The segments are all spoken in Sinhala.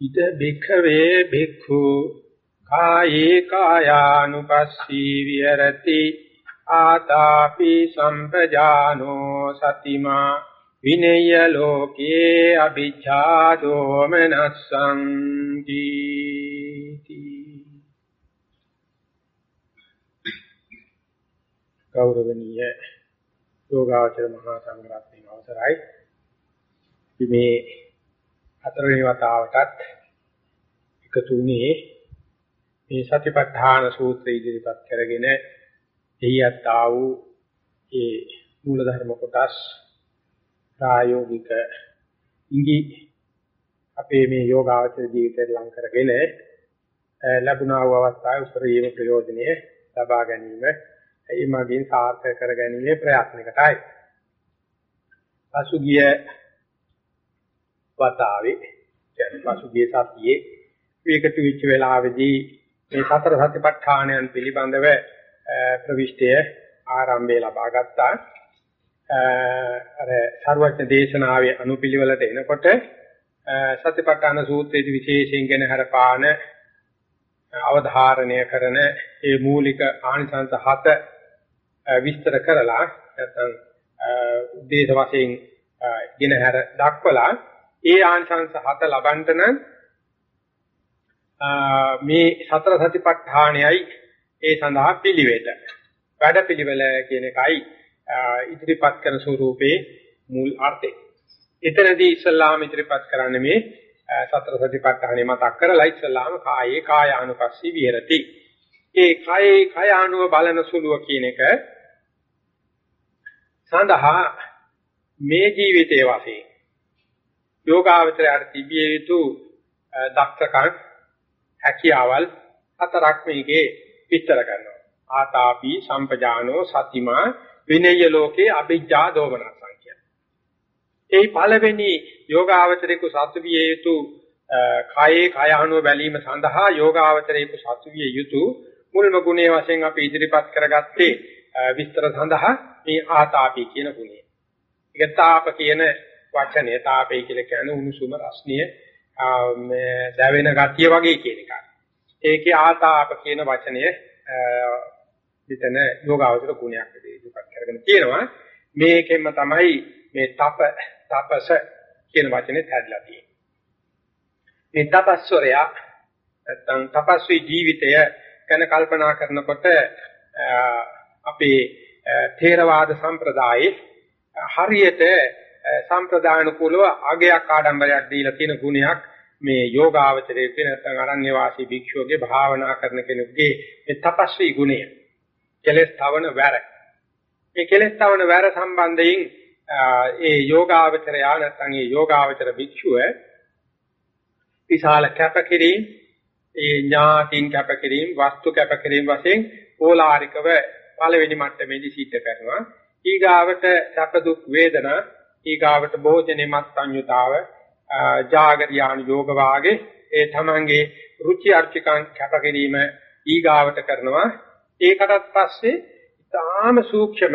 ඉද බික්ඛවේ බික්ඛු කායේ කායානුපස්සී විහෙරති ආතාපි සම්පජානෝ සතිමා විනය්‍ය ලෝකේ අභිජ්ජා දෝමනස්සං දීති ගෞරවනීය යෝගාචර මහා සංඝරත්නයේ අවසරයි. මේ හතරවෙනි වතාවටත් එකතු වුණේ මේ සතිපට්ඨාන සූත්‍රය ඉදිරිපත් කරගෙන එහියත් ආ වූ ඒ මූලධර්ම කොටස් ප්‍රායෝගික ඉඟි අපේ මේ යෝගාවචර ජීවිතයට ලං කරගෙන ලැබුණා වූ අවස්ථාවේ උපරිම ප්‍රයෝජනය ලබා ගැනීම ඒ මගින් සාර්ථක කර ගැනීමේ ප්‍රයත්නකටයි. පසුගිය වතාවේ කියන්නේ පසුගිය සතියේ මේකට විච වෙලාවේදී මේ සතර සතිපට්ඨානයන් පිළිබඳව ප්‍රවිෂ්ඨය ආරම්භය ලබා ගත්තා. අර සර්වඥ දේශනාවේ අනුපිළිවෙලට එනකොට සතිපට්ඨාන සූත්‍රයේ විශේෂයෙන් ගැන හරපාන අවධාරණය කරන ඒ මූලික ආනිසංස හත විස්තර කරලා නැත්නම් උද්දේශ වශයෙන් ගෙනහැර දක්වලා ඒ ආංශංශ හත ලබන්න නම් මේ සතර සතිපට්ඨානයයි ඒ සඳහා පිළිවෙත. වැඩ පිළිවෙල කියන එකයි ඉදිරිපත් කරන ස්වරූපේ මුල් අර්ථය. එතනදී ඉස්ලාම ඉදිරිපත් කරන්නේ මේ සතර සතිපට්ඨානෙ මතක් කරලා ඉස්ලාම කායේ කායානුපස්සී විහෙරති. ඒ කායේ කායානුව බලන සුළුව කියන එක සඳහා මේ ජීවිතයේ වශයෙන් යෝගාවචරයට තිබිය යුතු දක්ෂකම් හැකියාවල් හතරක් මේකේ විස්තර කරනවා. ආතාපි සම්පජානෝ සතිමා විනය ලෝකේ අභිජ්ජා දෝමනසං කියන. ඒ පළවෙනි යෝගාවචරේකු සත්විය යුතු කායේ කාය අනුව බැලීම සඳහා යෝගාවචරේකු සත්විය යුතු මුල්ම ගුණයේ වශයෙන් අපි ඉදිරිපත් කරගත්තේ විස්තර සඳහා මේ ආතාපි කියන ගුණය. ඒක තාප කියන වචනේ තාපේ කියලා කියන්නේ උණුසුම රස්නිය මේ දැවෙන ගතිය වගේ කියන එක. ඒකේ ආතාප කියන වචනය විතන යෝගාවචර ගුණයක් විදිහට කරගෙන තියෙනවා. මේකෙන්ම තමයි මේ තප තපස කියන වචනේ හැදලා තියෙන්නේ. මේ තපස්වරයා නැත්නම් තපස්වි ජීවිතය ගැන කල්පනා කරනකොට අපේ ථේරවාද සම්ප්‍රදායේ හරියට සම්ප්‍රදාන කුලව අගයක් ආඩම්බරයක් දීලා තියෙන ගුණයක් මේ යෝගාවචරයේ කියන නැත්නම් අරණ්‍ය වාසී භික්ෂුවගේ භාවනා කරන කෙනෙකුගේ මේ තපස්වි ගුණය. කෙලස් තවන වැර. මේ කෙලස් තවන වැර සම්බන්ධයෙන් ඒ යෝගාවචරය නැත්නම් ඒ යෝගාවචර භික්ෂුව විශාල කැපකිරීම ඒ ඥාතින් කැපකිරීම වස්තු කැපකිරීම වශයෙන් ඕලාරිකව පළවෙනි මට්ටමේදී සිද්ධ කරනවා. ඊගාවට සැප දුක් වේදනා ඊගාවට භෝජනේ මත් සංයුතාව ජාගරියාන යෝග වාගේ ඒ තමන්ගේ රුචි අර්චිකං කැපකිරීම ඊගාවට කරනවා. ඒකටත් පස්සේ ඊටාම සූක්ෂම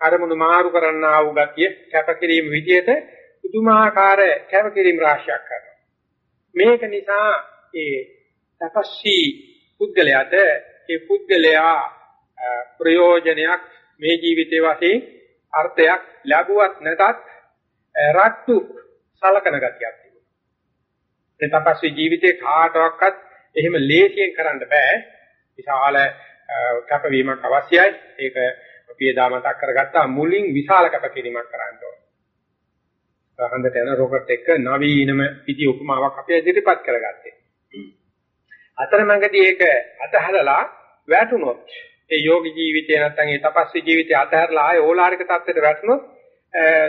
අරමුණු මාරු කරන්නා වූ ගතිය කැපකිරීම විදිහට පුදුමාකාර කැපකිරීම රාශියක් කරනවා. මේක නිසා ඒ තපස්සී පුද්ගලයාට ඒ පුද්ගලයා ප්‍රයෝජනයක් මේ ජීවිතේ වශයෙන් අර්ථයක් ලැබුවත් නැතත් රට්ටු සලකන ගතියක් තිබුණා. ඒ තපස්වි ජීවිතේ කාටවත් එහෙම ලේසියෙන් කරන්න බෑ. විශාල කැපවීමක් අවශ්‍යයි. ඒක අපි එදා මතක් කරගත්තා මුලින් විශාල කැපකිරීමක් කරන්න ඕන. හඳට යන රොකට් එක නවීනම පිටි උපමාවක් අපි ඉදිරිපත් කරගත්තේ. අතරමඟදී ඒක අතහලලා වැටුනොත් ඒ යෝග ජීවිතය නැත්නම් ඒ තපස්සී ජීවිතය අතහැරලා ආය ඕලාරික තත්ත්වයට වැටුනොත්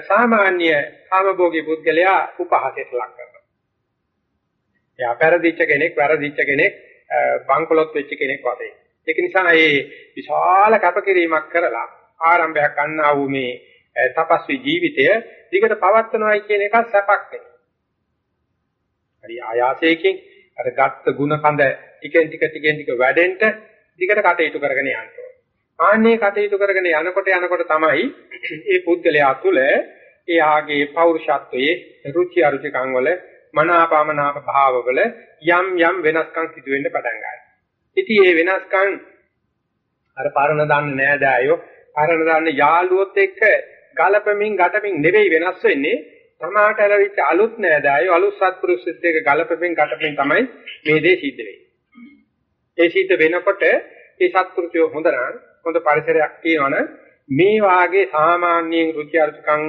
සාමාන්‍ය කාමභෝගී පුද්ගලයා උපහාසයට ලක් කරනවා. එයා පෙරදිච්ච කෙනෙක්, වැරදිච්ච කෙනෙක්, බංකොලොත් වෙච්ච කෙනෙක් වගේ. ඒක නිසා මේ විශාල කැපකිරීමක් කරලා ආරම්භයක් ගන්නා වූ මේ තපස්සී ජීවිතය දිගට පවත්වනවායි කියන එක සැපක් නෙවෙයි. හරි ආයාසයෙන් අර ගත්ත ಗುಣ කඳ ටිකෙන් ටික ටිකෙන් ටික වැඩෙන්න දිගට කටයුතු කරගෙන යන්න ඕනේ. ආන්නේ කටයුතු කරගෙන යනකොට යනකොට තමයි මේ පුද්ගලයා තුළ එයාගේ පෞරුෂත්වයේ රුචි අරුචිකම් වල මනාපමනාප භාවවල යම් යම් වෙනස්කම් සිදු වෙන්න පටන් ගන්නවා. ඉතින් මේ වෙනස්කම් අර පරණ දන්නේ නෑදෑයෝ පරණ දන්නේ යාළුවොත් එක්ක ගලපමින් ගැටමින් නෙවෙයි වෙනස් වෙන්නේ තමාට ඇලවිච්ච අලුත් නෑදෑයෝ අලුත් සත්පුරුෂෙත් එක්ක ගලපමින් ගැටමින් තමයි මේ දේ සිද්ධ වෙන්නේ. ඒ සිද්ධ වෙනකොට ඒ සත්පුරුෂයෝ හොඳ නම් හොඳ පරිසරයක් තියෙනවනම් මේ වාගේ සාමාන්‍යයෙන් රුචි අරුචිකම්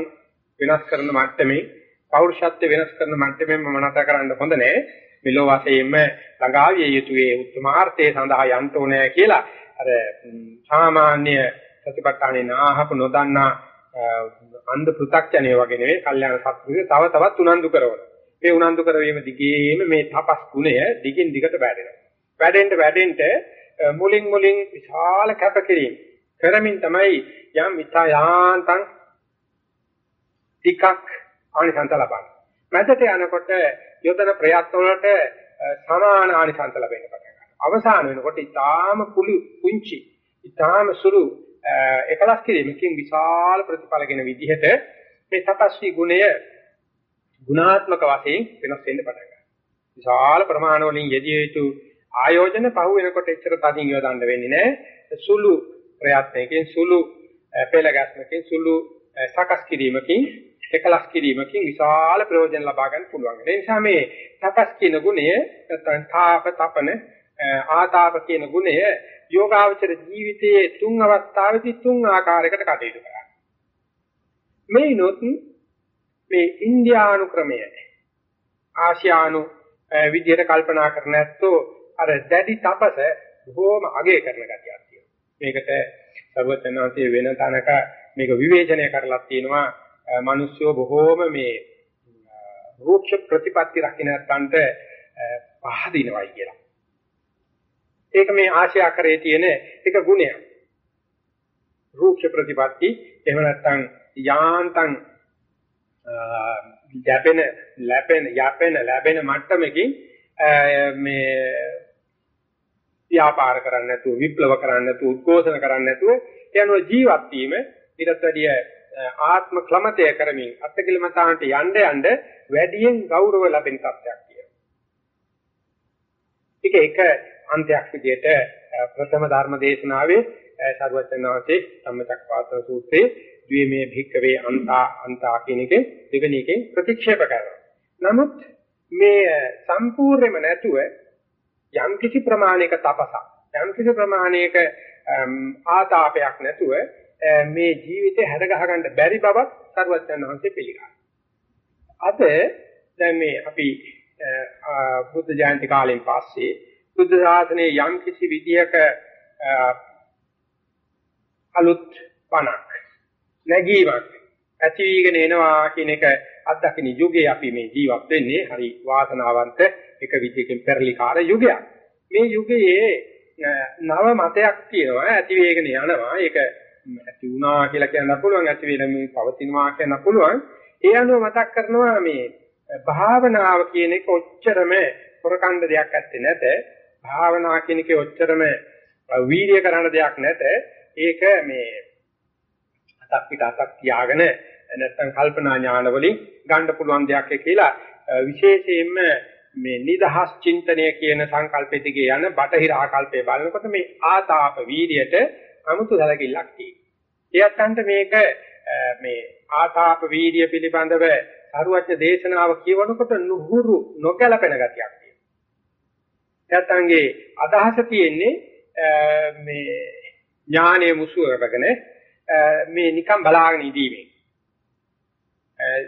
වෙනස් කරන මට්ටමේ පෞරුෂත්ව වෙනස් කරන මට්ටමෙන් මම නැත කරන්න හොඳ නෑ මෙලෝ වශයෙන්ම ළඟාවිය යුතුයේ උත්තමාර්ථයේ සඳහා යන්න ඕනේ කියලා අර සාමාන්‍ය ප්‍රතිපත්තානේ නාහක නොදන්නා අන්ධ පෘ탁ජනය වගේ නෙවෙයි කල්යාණ සත්‍වික තව තවත් උනන්දු කරවන. මේ උනන්දු කරවීම දිගේම මේ තපස් ගුණය දිගින් දිගට වැඩෙනවා. වැඩෙන්න වැඩෙන්න මුලින් මුලින් විශාල කැපකිරීම කරමින් තමයි යම් මිතා යාන්තම් ටිකක් ආනිසංස ලබන්නේ. මැදට යනකොට යොදන ප්‍රයත්න වලට සමාන ආනිසංස ලැබෙන්න පටන් ගන්නවා. අවසාන වෙනකොට ඊටාම කුළු පුංචි ඊටාම සුළු එකලස් කිරීමකින් විශාල ප්‍රතිඵලගෙන විදිහට මේ තපස්වි ගුණය ගුණාත්මක වශයෙන් වෙනස් වෙන්න පටන් ගන්නවා. විශාල ප්‍රමාණ වලින් යෙදිය යුතු ආයෝජන පහු වෙනකොට එච්චර තදින් යොදන්න වෙන්නේ නැහැ. සුළු ප්‍රයත්නයකින් සුළු පෙළ ගැස්මකින් සුළු සකස් කිරීමකින් එකලස් කිරීමකින් විශාල ප්‍රයෝජන ලබා ගන්න පුළුවන්. ඒ නිසා මේ තපස් කියන ගුණය නැත්නම් තාප තපන ආතාප කියන ගුණය යෝගාවචර ජීවිතයේ තුන් අවස්ථාවෙදි තුන් ආකාරයකට කටයුතු කරනවා. මේනොත් මේ ඉන්දියානු ක්‍රමය ආසියානු විදියට කල්පනා කර නැත්තෝ අර දැඩි තපස බොහෝම අගය කරන ගතියක් තියෙනවා. මේකට සර්වඥාන්සේ වෙන තැනක මේක විවේචනය කරලා තියෙනවා මිනිස්සු බොහෝම මේ රූක්ෂ ප්‍රතිපatti රකින්න තන්ට පහදිනවයි කියලා. ඒක මේ ආශයාකරයේ තියෙන එක ගුණයක්. රූක්ෂ ප්‍රතිපatti එහෙම නැත්නම් යාන්තම් යැපෙන ලැබෙන යැපෙන ලැබෙන මට්ටමකින් මේ ව්‍යාපාර කරන්නේ නැතුව විප්ලව කරන්නේ නැතුව උද්ඝෝෂණ කරන්නේ නැතුව යන ජීවත් වීම ඊටත් වැඩිය ආත්ම ක්ලමතය කරමින් අත්කිලමතාන්ට යන්න යන්න වැඩියෙන් ගෞරව ලැබෙන තත්ත්වයක් තියෙනවා. ඒක එක අන්තයක් විදිහට ප්‍රථම ධර්ම දේශනාවේ සර්වඥාන්සේ ධම්මචක්කවාත සූත්‍රයේ ද්වේමේ භික්කවේ අන්තා අන්තා කියන එකෙන් දෙවෙනි එකෙන් ප්‍රතික්ෂේප කරනවා. නමුත් මේ සම්පූර්ණයෙන්ම නැතුව යම් කිසි ප්‍රමාණයක තපසක් යම් කිසි ප්‍රමාණයක ආතාපයක් නැතුව මේ ජීවිතේ හැද ගහ ගන්න බැරි බවක් සර්වඥාන් වහන්සේ පිළිගන්නවා. අද දැන් මේ අපි බුද්ධ ජයන්ති කාලෙන් පස්සේ බුද්ධ ශාසනයේ යම් කිසි විදියක අලුත් පණක් නැගීමක් ඇති වීගෙන එනවා කියන එක අත්දකින්න යුගයේ අපි මේ ජීවත් වෙන්නේ හරි වාසනාවන්ත එක විදියකින් පෙරලිකාර යුගයක්. මේ යුගයේ නව මතයක් තියෙනවා ඇති වේගෙන යනවා. ඒක ඇති වුණා කියලා කියන්න පුළුවන් ඇති වෙන මේ පවතිනවා කියන්න පුළුවන්. ඒ අනුව මතක් කරනවා මේ භාවනාව කියන එක ඔච්චරම පොරකණ්ඩ දෙයක් ඇත්තේ නැත. භාවනා කියන එකේ ඔච්චරම වීර්ය කරන දෙයක් නැත. ඒක මේ අතක් පිට අතක් තියාගෙන නැත්නම් කල්පනා ඥාන වලින් ගන්න පුළුවන් දෙයක් කියලා විශේෂයෙන්ම මේ නිදහස් චින්තනය කියන සංකල්පෙ දිගේ යන බටහිර ආකල්පය බලනකොට මේ ආතාප වීර්යයට 아무තු සැලකිල්ලක් තියෙනවා. එයත්න්ට මේක මේ ආතාප වීර්ය පිළිබඳව සරුවච්ච දේශනාව කියවනකොට නුහුරු නොකැලපෙන ගතියක් තියෙනවා. එයත්න්ගේ අදහස තියෙන්නේ මේ ඥානයේ මුසුව කරගෙන මේ නිකන් බලාගෙන ඉඳීමේ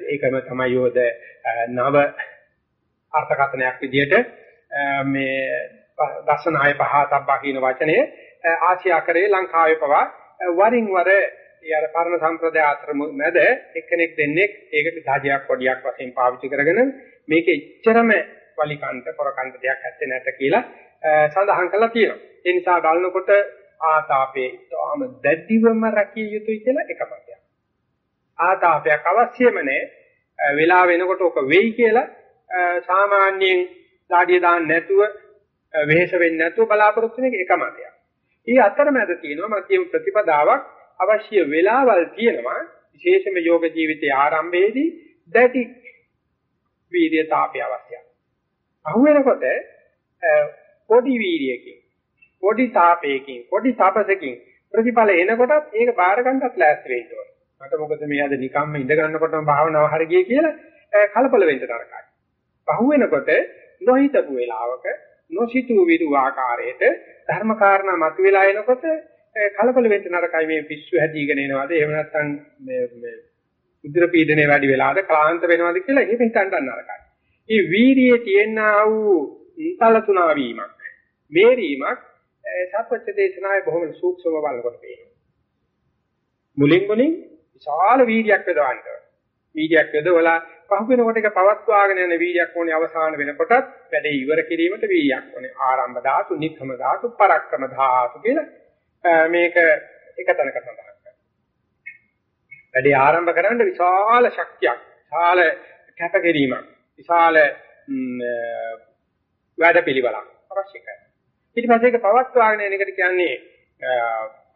ඒකම තමයි යෝද නව අර්ථකථනයක් විදිහට මේ දර්ශනාය පහතබ්බා කියන වචනය ආසියාකරේ ලංකාවේ පවා වරින් වර ඒ අර පරණ සම්ප්‍රදාය අතර මැද එක්කෙනෙක් දෙන්නෙක් ඒකට ධාජයක් කොඩියක් වශයෙන් පාවිච්චි කරගෙන මේක එච්චරම වලිකන්ට පොරකන්ට දෙයක් ඇත්තේ නැත කියලා සඳහන් කරලා තියෙනවා. ඒ නිසා බලනකොට ආතාපේ තාම දැඩිවම රැකිය යුතුයි කියලා එක මතයක්. ආතාපයක් අවශ්‍යම නැහැ. වෙලා වෙනකොට ඔක වෙයි කියලා සාමාන්‍යයෙන් දාඩිය දාන්න නැතුව වෙහෙස වෙන්නේ නැතුව බලාපොරොත්තු වෙන එක මතයක්. ඊ අතරමැද තියෙනවා මධ්‍යම ප්‍රතිපදාවක් අවශ්‍ය වෙලාවල් තියෙනවා විශේෂම යෝග ජීවිතයේ ආරම්භයේදී දැටි වීර්ය තාපය අවශ්‍යයි. අහුවෙනකොට පොඩි වීර්යයකින් පොඩි තාපයකින් පොඩි තපසකින් ප්‍රතිඵල එනකොටත් ඒක බාර ගන්නත් ලෑස්ති වෙන්න ඕනේ. මට මොකද මේ අද නිකම්ම ඉඳ ගන්නකොටම භාවනාව හරියයි කියලා කලබල වෙන්න තරකයි. පහුවෙනකොට නොහිතපු වෙලාවක නොසිතූ විරු ආකාරයට ධර්ම කාරණා මතුවලා එනකොට කලබල වෙන්න නරකයි මේ පිස්සු හැදීගෙන එනවාද එහෙම නැත්නම් මේ මේ උද්‍ර පීඩනය වැඩි වෙලාද ක්ලාන්ත වෙනවද කියලා එහෙම හිතන්න නරකයි. මේ වීරියේ තියෙනා වූ තලතුණා වීමක් මේරීමක් සත්‍වච්ච දේශනාවේ බොහොම සූක්ෂම බලනකොට පේනවා. මුලින් මුලින් විශාල වීර්යයක් යොදවන්න. වීර්යයක් යොදවලා පහු වෙනකොට ඒක පවත්වාගෙන යන වීර්යයක් ඕනේ අවසාන වෙනකොටත් වැඩේ ඉවර කිරීමට වීර්යයක් ඕනේ. ආරම්භ ධාතු, නික්කම ධාතු, පරක්කම ධාතු කියලා මේක එක තැනක සඳහන් කරනවා. වැඩේ ආරම්භ කරන්න විශාල ශක්තියක්, විශාල කැපකිරීමක්, විශාල වැඩපිළිවෙලක් අවශ්‍යයි. ඊට පස්සේ ඒක පවත්වාගෙන යන එකට කියන්නේ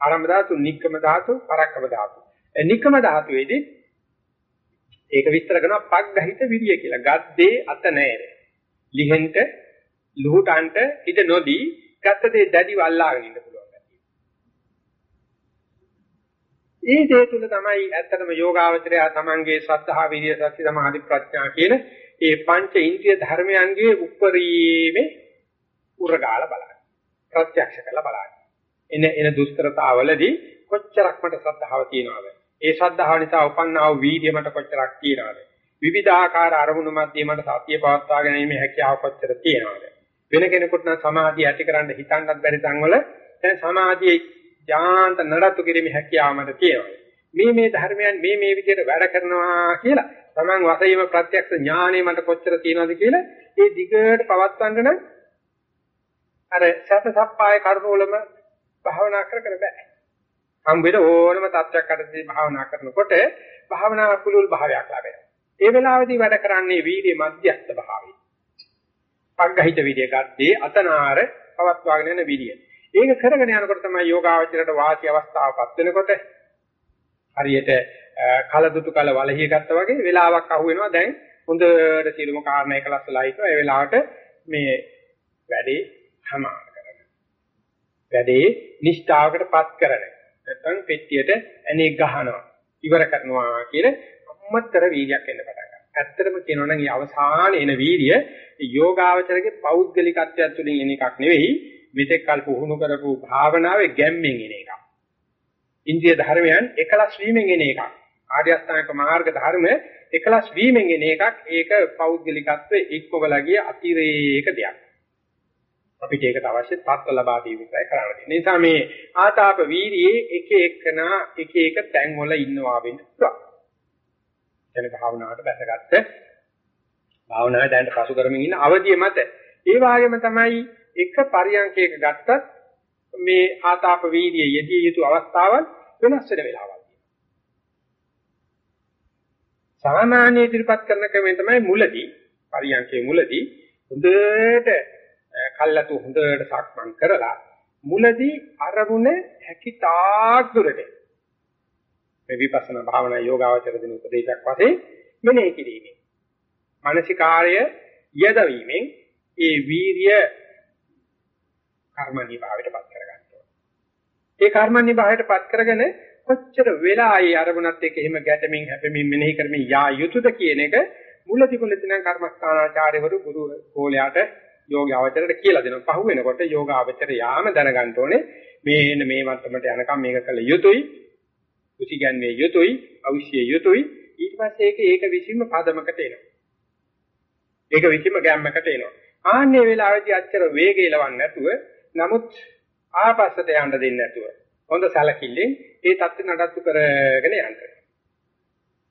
ආරම්භ ධාතු, නික්කම ධාතු, පරක්කම ධාතු. නික්කම ධාතුවේදී ඒක විස්තර කරනවා පග්ගහිත විරිය කියලා. ගද්දේ අත නැහැ. ලිහෙන්ට ලුහුටන්ට ඉඳ නොදී ගත්ත දේ දැඩිව අල්ලාගෙන ඉන්න පුළුවන් ගැතියි. ඒ දේ තුල තමයි ඇත්තටම යෝගාවචරය තමන්ගේ ශ්‍රද්ධා විරිය සත්‍ය සමාධි ප්‍රඥා කියන ඒ පංච ඉන්ද්‍රිය ධර්මයන්ගේ උප්පරීමේ උරගාල බලන්න. ප්‍රත්‍යක්ෂ කරලා බලන්න. එන එන දුෂ්කරතාවලදී කොච්චරක් මට ශ්‍රද්ධාව තියනවද? ඒ ශ්‍රද්ධාව නිසා උපන්නා වූ වීර්ය මට කොච්චරක් තියනවද? විවිධාකාර අරමුණු මැද්දේ මට සතිය පවත්වා ගැනීමේ හැකියාව කොච්චර තියනවද? වෙන කෙනෙකුට නම් සමාධිය ඇති කරන්න හිතන්නත් බැරි තැන්වල දැන් සමාධියේ ඥාන්ත නඩත්තු කිරීමේ හැකියාව මට තියෙනවා. මේ මේ ධර්මයන් මේ මේ විදිහට වැඩ කරනවා කියලා Taman වශයෙන්ම ප්‍රත්‍යක්ෂ ඥානෙ මට කොච්චර තියෙනවද කියලා ඒ දිගට පවත්වන්න නම් අර සත සප්පාය කරුණෝලම භාවනා කර කර බෑ. හම්බෙන ඕනම තත්ත්වයක් අතරදී භාවනා කරනකොට භාවනා කුලුල් භාවයක් ලැබෙනවා. ඒ වෙලාවේදී වැඩ කරන්නේ වීර්ය මධ්‍යස්ථ භාවය. පග්ගහිත විදිය ගත්තේ අතනාර පවත්වාගෙන යන විදිය. ඒක කරගෙන යනකොට තමයි යෝගාවචරයට වාසි අවස්ථාවපත් වෙනකොට හරියට කලදුතු කල වලහිය ගත්තා වගේ වෙලාවක් අහු වෙනවා දැන් හොඳට සියලුම කාරණා එකලස් වෙලා හිටවා ඒ වෙලාවට මේ වැඩේ සමාන කරගන්න. වැඩේ නිෂ්ඨාවකටපත් කරගන්න. නැත්නම් පෙට්ටියට ඇනේ ගහනවා. ඉවර කරනවා කියන අම්මතර වීර්යයක් එන්න පටන් ගන්නවා. ඇත්තටම කියනවා නම් මේ අවසාන එන වීර්ය යෝගාවචරගේ පෞද්ගලිකත්වයක් තුළින් එන එකක් නෙවෙයි මෙතෙක් කල් පුහුණු කරපු භාවනාවේ ගැම්මෙන් එන එකක්. ඉන්ද්‍රිය ධර්මයන් එකලස් වීමෙන් එන එකක්. ආර්ය අෂ්ටාංග මාර්ග ධර්ම එකලස් වීමෙන් එන එකක්. ඒක පෞද්ගලිකත්වයේ ඉක්මවලා ගිය අතිරේක දෙයක්. අපිට ඒකට අවශ්‍ය තත්ත්ව ලබා දීම විතරයි කරන්න තියෙන්නේ. ඒ නිසා මේ ආතාප වීර්යයේ එක එකනා එක එක තැන් වල ඉන්නවා වෙන්න පුළුවන්. එතන භාවනාවට බැසගත්ත භාවනාවේ දැනට පසු කරමින් ඉන්න අවධිය මත ඒ වගේම තමයි එක පරියන්කයක ගත්තත් මේ ආතාප වීර්යය යෙදිය යුතු අවස්ථාවල් වෙනස් වෙන වෙලාවල්. සාමාන්‍ය ඉදිරිපත් කරන ක්‍රමය තමයි මුලදී පරියන්කේ මුලදී හොඳට කල්ලාතු හොඳට සක්මන් කරලා මුලදී අරමුණ හැකිතාක් දුරට මේ විපස්සනා භාවනා යෝගාවචර දින උපදේශයක් වශයෙන් මෙනෙහි කිරීමෙන් මානසිකාර්ය යදවීමෙන් ඒ වීරිය කර්මණී භාවයටපත් කරගන්න ඕනේ. ඒ කර්මණී භාවයටපත් කරගෙන කොච්චර වෙලා ඒ අරමුණත් එක්ක එහෙම ගැටෙමින් හැපෙමින් මෙනෙහි කරමින් යා යුතුයද කියන එක මුලදී මුලදී නම් කර්මස්ථානාචාර්යවරු ගුරු කෝලයාට යෝග අවචරයට කියලා දෙනවා. පහු වෙනකොට යෝග අවචර යාම දැනගන්න ඕනේ. මේ මේ මට්ටමට යනකම් මේක කළ යුතුයි. කුසිගන්නේ යුතුයි, අවශ්‍ය යුතුයි. ඊට පස්සේ ඒක ඒක විසින්ම පදමකට එනවා. ඒක විසින්ම ගැම්මකට එනවා. ආන්නේ වෙලාවේදී අච්චර වේගය ලවන්නේ නැතුව නමුත් ආපස්සට යන්න දෙන්නේ නැතුව හොඳ සැලකිල්ලෙන් ඒ தත්ත්ව නඩත්තු කරගෙන යන්න.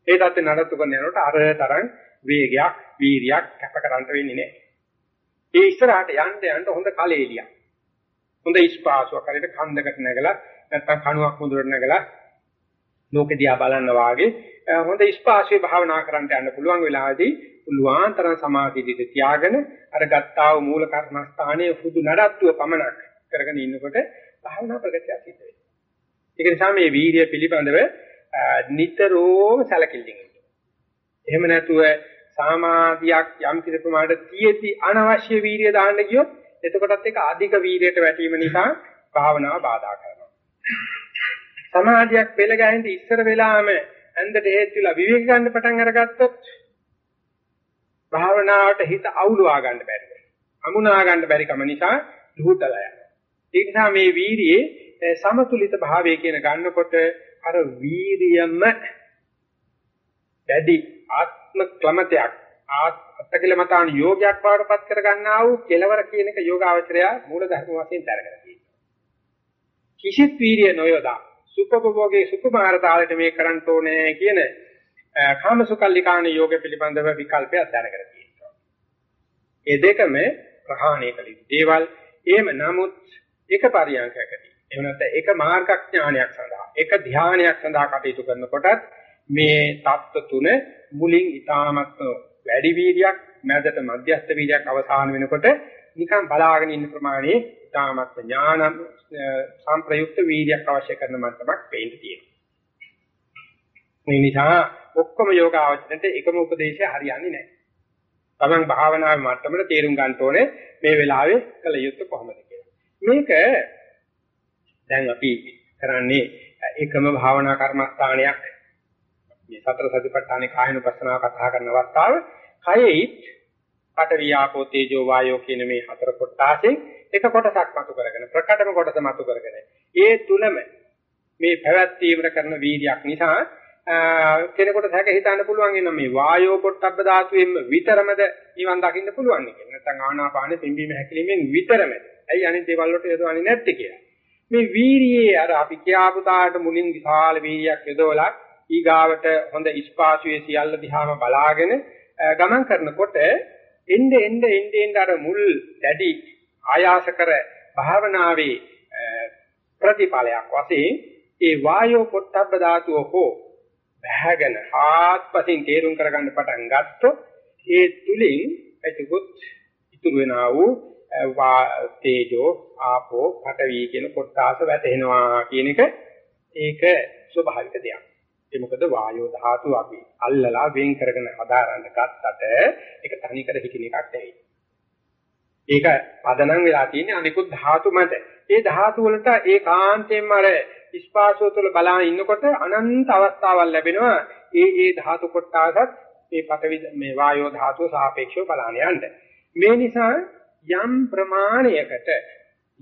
ඒ தත්ත්ව නඩත්තු කරන යනකොට අර තරම් වේගයක්, වීරියක් කැප කරන්න වෙන්නේ නැහැ. ඒ ඉස්සරහට යන්න යන්න හොඳ කලෙලියක්. හොඳ ඉස්පාසුවක් හරියට කන්දකට නැගලා නැත්නම් කණුවක් මුදුරට නැගලා ලෝකෙ දිහා බලන්න වාගේ හොඳ ඉස්පාසුවේ භාවනා කරන්න යන්න පුළුවන් වෙලාවදී පුළුවන් තරම් සමාධියද තියාගෙන අර ගත්තා වූ මූල කර්මස්ථානයේ හුදු නඩත්තුව පමණක් කරගෙන ඉන්නකොට භාවනා ප්‍රගතිය සිද්ධ වෙනවා. ඒක නිසා මේ වීර්ය පිළිබඳව නිතරම සැලකිල්ලෙන් ඉන්න. එහෙම නැතුව සමාධියක් යම් කිසි ප්‍රමාණයට තියෙති අනවශ්‍ය වීර්ය දාන්න ගියොත් එතකොටත් ඒක අධික වීර්යයට වැටීම නිසා භාවනාව බාධා කරනවා. සමාධියක් පෙළ ගැහෙන්න ඉස්සර වෙලාම ඇඳට හේතු වෙලා විවේක ගන්න පටන් අරගත්තොත් භාවනාවට හිත අවුලවා ගන්න බැරි වෙනවා. අමුණා ගන්න බැරි කම නිසා දුහුතල යනවා. ඒ නිසා මේ වීරියේ සමතුලිත භාවය කියන ගන්නකොට අර වීරියම දැඩි ආත්ම ක්ලමතයක් අත්කලමතාන යෝගයක් බවටපත් කර ගන්නා වූ කෙලවර කියන එක යෝගාවචරය මූල ධර්ම වශයෙන් දරගෙන තියෙනවා. කිසිත් වීරිය නොයොදා සුඛභෝගයේ සුඛමාරතාලයට මේ කරන්න ඕනේ කියන කාමසුකල්ලිකාණ යෝග පිළිබඳව විකල්පයක් දැනගෙන තියෙනවා. ඒ දෙකම ප්‍රහාණය කළ යුතු දේවල්. එහෙම නමුත් එක පරියන්කකදී එහෙම නැත්නම් එක මාර්ගඥානයක් සඳහා එක ධානයක් සඳහා කටයුතු කරනකොටත් මේ தত্ত্ব තුන මුලින් ඊටමත් වැඩි වීර්යයක් මැදට මධ්‍යස්ථ වීර්යයක් අවසාන වෙනකොට නිකන් බලාගෙන ඉන්න ප්‍රමාණයේ ඊටමත් ඥාන සංප්‍රයුක්ත වීර්යයක් අවශ්‍ය කරන මට්ටමක් වෙන්න තියෙනවා. මේ නිසා ඔක්කොම යෝගාවචරයට එකම උපදේශය හරියන්නේ නැහැ. තමන් භාවනාවේ මට්ටමට තේරුම් ගන්න ඕනේ මේ වෙලාවේ කළ යුත්තේ කොහොමද කියලා. මේක දැන් අපි කරන්නේ එකම භාවනා කර්මස්ථානයක් මේ සතර සතිපට්ඨානේ කායනුපස්සනාව කතා කරන අවස්ථාව කයෙහි පඨවි ආපෝ තේජෝ වායෝ කියන මේ හතර කොටසෙන් එක කොටසක් මතු කරගෙන ප්‍රකටම කොටස මතු කරගෙන ඒ තුනම මේ පැවැත්වීමර කරන වීර්යයක් නිසා කෙනෙකුට සැක හිතන්න පුළුවන් එන මේ වායෝ පොට්ටබ්බ ධාතුවෙන්ම විතරමද නිවන් දකින්න පුළුවන් කියලා. නැත්නම් ආනාපානෙ පිම්බීම හැකිලිමෙන් විතරමද? ඇයි අනිත් දේවල් වලට යොදවන්නේ නැත්තේ කියලා. මේ වීරියේ අර අපි කියාපු තාට මුලින් විශාල වීරියක් යොදවලා ඊගාවට හොඳ ඉස්පාසුවේ සියල්ල දිහාම බලාගෙන ගමන් කරනකොට එnde එnde එnde එnde අර මුල් දැඩි ආයාස කර භාවනාවේ ප්‍රතිඵලයක් වශයෙන් ඒ වායෝ පොට්ටබ්බ ධාතුව හෝ බහගෙන ආත්පසින් තේරුම් කරගන්න පටන් ගත්තොත් ඒ තුලින් එතකොත් ඉතුරු වෙනා වූ තේජෝ ආපෝ පඨවි කියන කොටස වැටෙනවා කියන එක ඒක ස්වභාවික දෙයක්. ඒ මොකද වායෝ ධාතු අපි අල්ලලා වෙන් කරගෙන හදාරන්න ගත්තට ඒක තනිකර හිතින එකක් නෙවෙයි. ඒක පදනම් වෙලා තියෙන්නේ අනිකුත් ධාතු මත. ඒ ධාතු වලට ඒකාන්තයෙන්ම අර ස්පාසෝ තුළ බලා ඉන්නකොට අනන්ත අවස්ථාවල් ලැබෙනවා. ඒ ඒ ධාතු කොටසත් මේ පඨවි මේ වායෝ ධාතුව සාපේක්ෂව බලාන යන්න. මේ නිසා යම් ප්‍රමාණයකට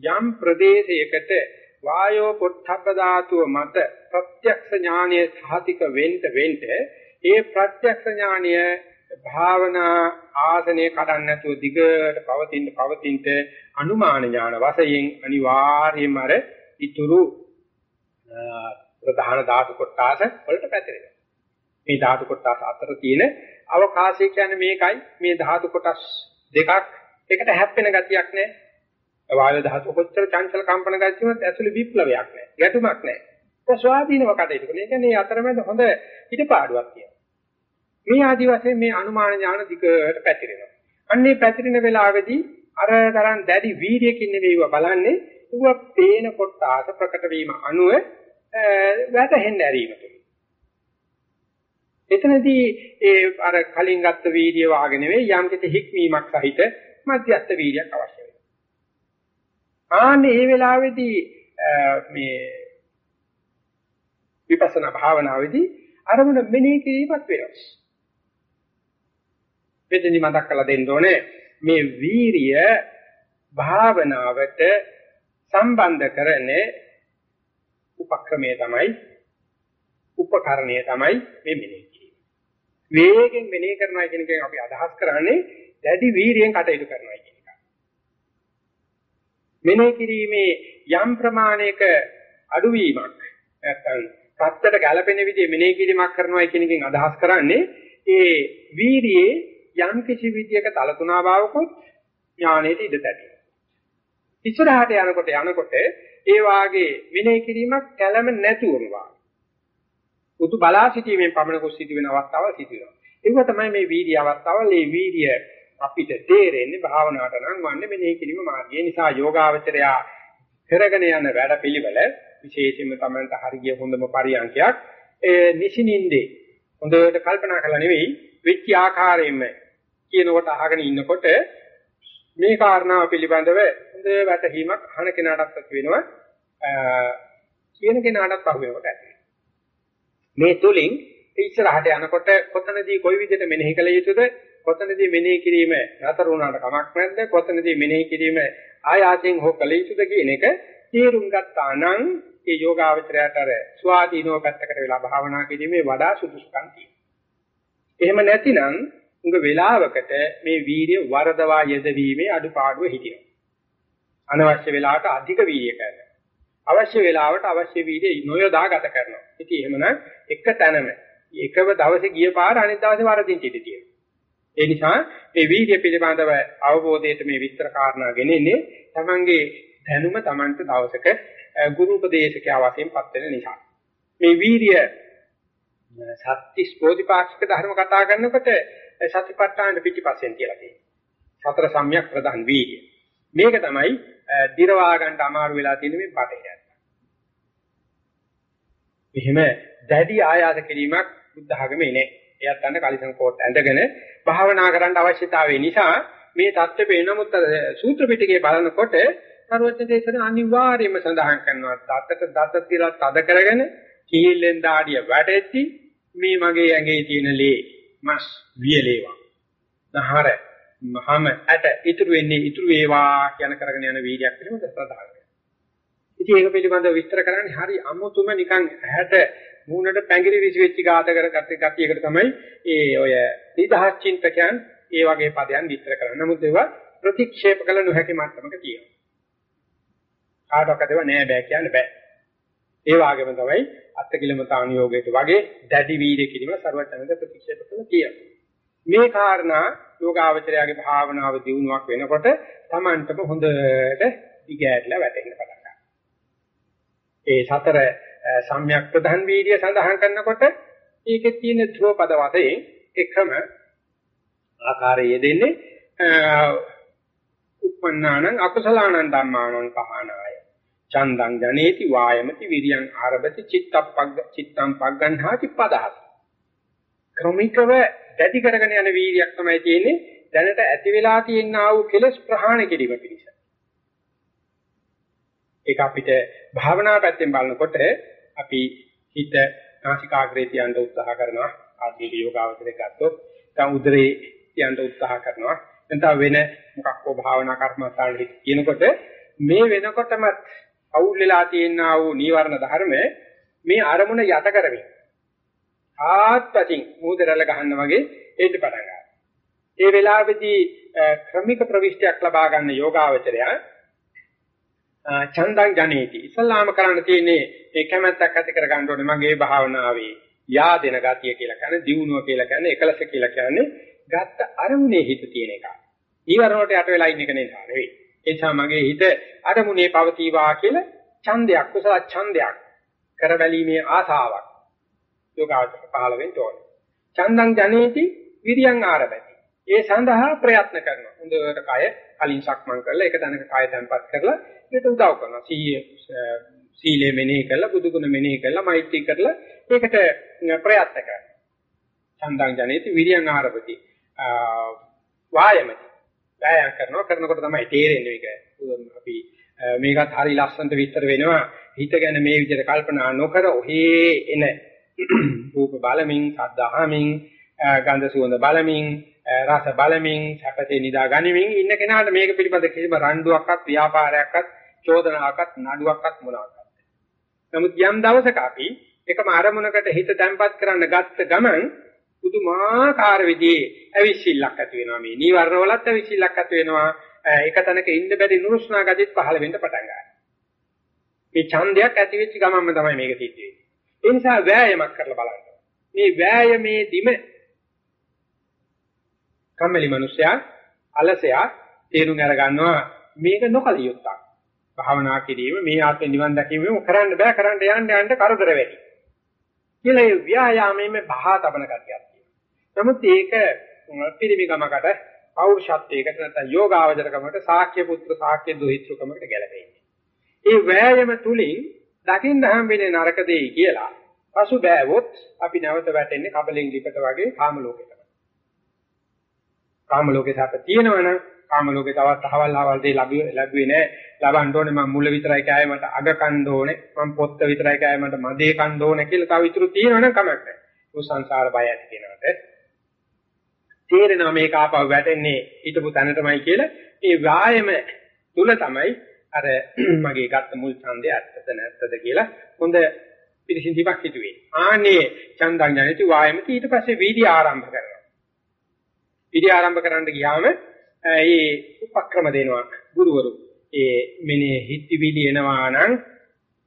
යම් ප්‍රදේශයකට වායෝ පොට්ටබ්බ ධාතුව මත ප්‍රත්‍යක්ෂ ඥානය සාතික වෙන්න වෙන්න ඒ ප්‍රත්‍යක්ෂ ඥානය භාවනා ආසනේ කඩන්න නැතුව දිගට පවතින පවතින අනුමාන ඥාන වශයෙන් අනිවාර්යයෙන්ම අර ඉතුරු ප්‍රධාන ධාතු කොටස වලට පැතිරෙනවා. මේ ධාතු කොටස් අතර තියෙන අවකාශය කියන්නේ මේකයි මේ ධාතු කොටස් දෙකක් එකට හැප්පෙන ගතියක් නැහැ. වායු ධාතු කොච්චර චංචල කම්පන ගතියවත් ඇතුළේ විප්ලවයක් නැහැ. ගැටුමක් නැහැ. ඒක ස්වාධීනව කටයුතු කරන. ඒ කියන්නේ අතරමැද හොඳ පිටපාඩුවක් තියෙනවා. මේ ආදි වශයෙන් මේ අනුමාන ඥාන දිගට පැතිරෙනවා. අන්නේ පැතිරෙන වෙලාවේදී අර තරම් දැඩි වීර්යකින් නෙවෙයිව බලන්නේ ඌව පේන කොටස ප්‍රකට වීම අනුව වැටහෙන්න ඇරීම තුළ. එතනදී ඒ අර කලින් ගත්ත වීර්ය වාගේ නෙවෙයි යම් කිසි හික්මීමක් සහිත මධ්‍යස්ථ වීර්යයක් අවශ්‍ය වෙනවා. ආන්නේ මේ වෙලාවේදී මේ විපස්සනා භාවනාවේදී අරමුණ මෙනෙහි කිරීමක් වෙනවා. මෙතනදි මතක් කරලා දෙන්න ඕනේ මේ වීරිය භාවනාවට සම්බන්ධ කරන්නේ උපක්‍රමය තමයි උපකරණය තමයි මේ මෙනෙහි කිරීම. වේගෙන් මෙනෙහි කරනවා කියන එකෙන් අපි අදහස් කරන්නේ දැඩි වීරියෙන් කටයුතු කරනවා කියන එක. මෙනෙහි කිරීමේ යම් ප්‍රමාණයක අඩුවීමක් නැත්නම් සත්‍යට ගැළපෙන විදිහේ මෙනෙහි කිරීමක් කරනවා කියන එකෙන් අදහස් කරන්නේ ඒ වීරියේ යම් කිසි විදියක තලතුණා බවකොත් ඥානෙට ඉඩ තැබෙනවා. ඉස්සරහට යනකොට යනකොට ඒ වාගේ විනය කිරීමක් කැළම නැතුවම වාගේ. පුතු බලා සිටීමෙන් පමණක සිටි වෙන අවස්ථාවල් සිටි වෙනවා. ඒක තමයි මේ වීර්ය අවස්ථාවල්. මේ වීර්ය අපිට තේරෙන්නේ භාවනාවට නම් වන්නේ මෙනෙහි කිරීම මාර්ගය. නිසා යෝගාවචරයා කරගෙන යන වැඩපිළිවෙල විශේෂයෙන්ම Tamanට හරිය හොඳම පරියන්කයක්. ඒ නිසිනින්දේ හොඳට කල්පනා කරලා නෙවෙයි වෙච්ච ආකාරයෙන්ම කියනකොට අහගෙන ඉන්නකොට මේ කාරණාව පිළිබඳව හොඳ වැටහීමක් අහන කෙනාටත් ඇති වෙනවා. කියන කෙනාටත් පහු වෙනකොට ඇති මේ තුලින් ඉස්සරහට යනකොට කොතනදී කොයි විදිහට මෙනෙහි කළ යුතුද? කොතනදී මෙනෙහි කිරීම නතර වුණාට කමක් නැද්ද? කොතනදී මෙනෙහි කිරීම ආයාසයෙන් හෝ කළ යුතුද කියන එක තේරුම් ගත්තා නම් ඒ යෝගාවචරයට අර ස්වාධීනව පැත්තකට වෙලා භාවනා කිරීමේ වඩා සුදුසුකම් තියෙනවා. එහෙම නැතිනම් උඟ වේලාවකට මේ වීර්ය වරදවා යෙදවීමේ අඩුපාඩුව හිටිනවා. අනවශ්‍ය වෙලාවට අධික වීර්ය කරනවා. අවශ්‍ය වෙලාවට අවශ්‍ය වීර්ය නොයොදා ගත කරනවා. ඉතින් එහෙමනම් එක තැනම එකව දවසේ ගිය පාර අනිත් දවසේ වරදින් ඉඳී තියෙනවා. ඒ නිසා මේ වීර්ය පිළිබඳව අවබෝධයට මේ විස්තර කාරණා ගෙනෙන්නේ තමන්ගේ දැනුම තමන්ට දවසක ගුරු උපදේශකයා වශයෙන් පත් වෙන නිසා. මේ වීර්ය සත්‍තිස් බෝධිපාක්ෂික ධර්ම කතා කරනකොට සතිපට්ඨාන පිටිපස්සෙන් කියලා තියෙනවා. සතර සම්‍යක් ප්‍රධාන වීර්ය. මේක තමයි දිරවා ගන්න අමාරු වෙලා තියෙන මේ බටහිර. එහෙම දැඩි ආයාස කිරීමක් බුද්ධ ආගමේ නෑ. එයත් ගන්න කලිසම් කෝට් ඇඳගෙන භාවනා කරන්න අවශ්‍යතාවය නිසා මේ தත්ත්වෙ පේනමුත් සූත්‍ර පිටකේ බලනකොට සර්වඥ දේශන අනිවාර්යයෙන්ම සඳහන් කරනවා දතට දත තියලා තද කරගෙන කීල්ලෙන් දාඩිය වැටෙtti මේ මගේ ඇඟේ තියෙන ලේ මස් වියලේවා. නහර මහම ඇට ඉතුරු වෙන්නේ ඉතුරු වේවා කියන කරගෙන යන වීර්යයක් පිළිබඳ සඳහන් ඉතින් ඒක පිළිබඳව විස්තර කරන්නේ හරි අමුතුම නිකන් ඇහැට මූණට පැංගිරි විසි වෙච්ච ගාත කරගත්ත ගතියකට තමයි ඒ ඔය නිදහස් චින්තකයන් ඒ වගේ පදයන් විස්තර කරන්නේ. නමුත් ඒවා ප්‍රතික්ෂේප කළ නොහැකි මට්ටමක තියෙනවා. කාටවත් අදව නෑ බෑ කියන්න බෑ. ඒ වගේම තමයි අත්කිලමතාණියෝගයට වගේ දැඩි වීර්ය කිරීම ਸਰවඥන්ද ප්‍රතික්ෂේප කරන තියෙනවා. මේ කාරණා යෝගාවචරයාගේ භාවනාව දියුණුවක් වෙනකොට Tamanටම හොඳට දිගෑරලා වැටෙන්න පටන් ගන්නවා. ඒ සතර සම්‍යක් ප්‍රධාන වීර්ය සඳහන් කරනකොට ඒකේ තියෙන ධ්‍රව පද වශයෙන් එකම ආකාරය දෙන්නේ උපන්නානං අකුසලානං ධම්මානං පහනා චන්දං ජනේති වායමති විරියං ආරභති චිත්තප්පග්ග චිත්තං පග්ගණ්හාති පදහත් ක්‍රමිකව දැඩි කරගෙන යන වීර්යයක් තමයි තියෙන්නේ. දැනට ඇති වෙලා තියෙනා වූ කෙලස් ප්‍රහාණය කිරීම පිණිස. ඒක අපිට භාවනා පැත්තෙන් බලනකොට අපි හිත නාසිකාග්‍රේ තියන්න උත්සාහ කරනවා. ආදී යෝගාවචරයක් ගත්තොත් දැන් උදරේ තියන්න උත්සාහ කරනවා. නැත්නම් වෙන මොකක් හෝ භාවනා කර්මස්ථාන හිත කියනකොට මේ වෙනකොටම අවුල් වෙලා තියෙනා වූ නීවරණ ධර්ම මේ අරමුණ යට කරමින් ආත්පතින් මූදරල ගහන්න වගේ එන්න පටන් ගන්නවා. ඒ වෙලාවේදී ක්‍රමික ප්‍රවිෂ්ටයක් ලබා ගන්න යෝගාවචරයා චන්දං ජනේති. ඉස්ලාම කරන්න තියෙන්නේ ඒ කැමැත්තක් ඇති කර ගන්න ඕනේ මගේ භාවනාවේ yaadena ගතිය කියලා කියන්නේ දියුණුව කියලා කියන්නේ එකලස කියලා කියන්නේ ගත්ත අරමුණේ හිත තියෙන එක. ඊවරණ වලට යට වෙලා ඉන්න එක නෙවෙයි. ඒ නිසා මගේ හිත අරමුණේ පවතිවා කියලා ඡන්දයක් කුසල ඡන්දයක් කරබැලීමේ ආසාවක් යෝගාවචර පහළ වෙන්න ඕනේ. චන්දං ජනේති විරියං ආරබති. ඒ සඳහා ප්‍රයත්න කරනවා. හොඳට කය කලින් සක්මන් කරලා ඒක තැනක කය තැන්පත් කරලා ඒකට උදව් කරනවා. සීයේ සීලය මෙනෙහි කරලා බුදුගුණ මෙනෙහි කරලා මෛත්‍රී කරලා ඒකට ප්‍රයත්න කරනවා. චන්දං ජනේති විරියං ආරබති. වායමති. වෑයම් කරනවා කරනකොට තමයි තේරෙන්නේ මේක. අපි මේකත් හරි ලස්සනට විස්තර වෙනවා. හිත ගැන මේ විදිහට කල්පනා නොකර ඔහේ එන රූප බලමින්, ශබ්ද අහමින්, ගන්ධ සුවඳ බලමින්, රස බලමින්, සැපතේ නිදා ගනිමින් ඉන්න කෙනාට මේක පිළිබඳ කිසිම රණ්ඩුවක්වත්, ව්‍යාපාරයක්වත්, චෝදනාවක්වත්, නඩුවක්වත් මොනවාක්වත්. නමුත් යම් දවසක අපි එකම අරමුණකට හිත තැම්පත් කරන්න ගත්ත ගමන් පුදුමාකාර විදිහේ අවිශ්ිල්ලක් ඇති වෙනවා මේ නීවරණ වලත් අවිශ්ිල්ලක් ඇති වෙනවා එක තැනක ඉන්න බැරි නුරුස්නා ගතිත් පහළ වෙන්න පටන් ගන්නවා මේ ඡන්දයක් ඇති වෙච්ච ගමන්ම තමයි මේක සිද්ධ වෙන්නේ ඒ නිසා වෑයමක් කරලා බලන්න මේ වෑයමේදීම කම්මැලි මිනිසයා අලසයා තේරුම් අරගන්නවා මේක නොකල යුත්තක්. භාවනා කිරීම මේ ආත්ම නිවන් දැකීමෙම කරන්න බෑ කරන්න යන්න යන්න කරදර වැඩි. කියලා ඒ ව්‍යායාමයේ බහා තබන කතියක් තියෙනවා. නමුත් ඒක පිරිමිකමකට පෞරුෂත්වයකට නැත්නම් යෝගාවචරකමකට සාක්‍ය පුත්‍ර සාක්‍ය දුහිතෘකමකට ගැලපෙන්නේ. ඒ වෑයම තුලින් දකින්න හම්බෙන්නේ නරක දෙයි කියලා. පසු බෑවොත් අපි නැවත වැටෙන්නේ කබලෙන් ලිපට වගේ කාම ලෝකෙකට. කාම ලෝකේ සැප තියෙනවනම් කාම ලෝකේ තවත් අහවල් අහවල් දේ ලැබුවේ නෑ. ලබන්න ඕනේ මම මුල විතරයි කෑවේ මට අග කන්න ඕනේ. මම පොත්ත විතරයි කෑවේ මට මදේ කන්න ඕනේ කියලා තව ඉතුරු තියෙනවනම් කමක් නෑ. ਉਹ සංසාර බය ඇති කෙනාට තේරෙනවා මේක ආපහු වැටෙන්නේ හිටපු තැනටමයි කියලා. ඒ වායම තුල තමයි අර මගේ ගත්ත මුල් ඡන්දය ඇත්තද නැත්තද කියලා හොඳ පිළිසිඳීමක් හිතුවේ. ආනේ චන්දං ජනිත වායමති ඊට පස්සේ වීර්ය ආරම්භ කරනවා. වීර්ය ආරම්භ කරන්න ගියාම ඒ උපක්‍රම දෙනවා ගුරුවරු. ඒ මෙනේ හිතවිලි එනවා නම්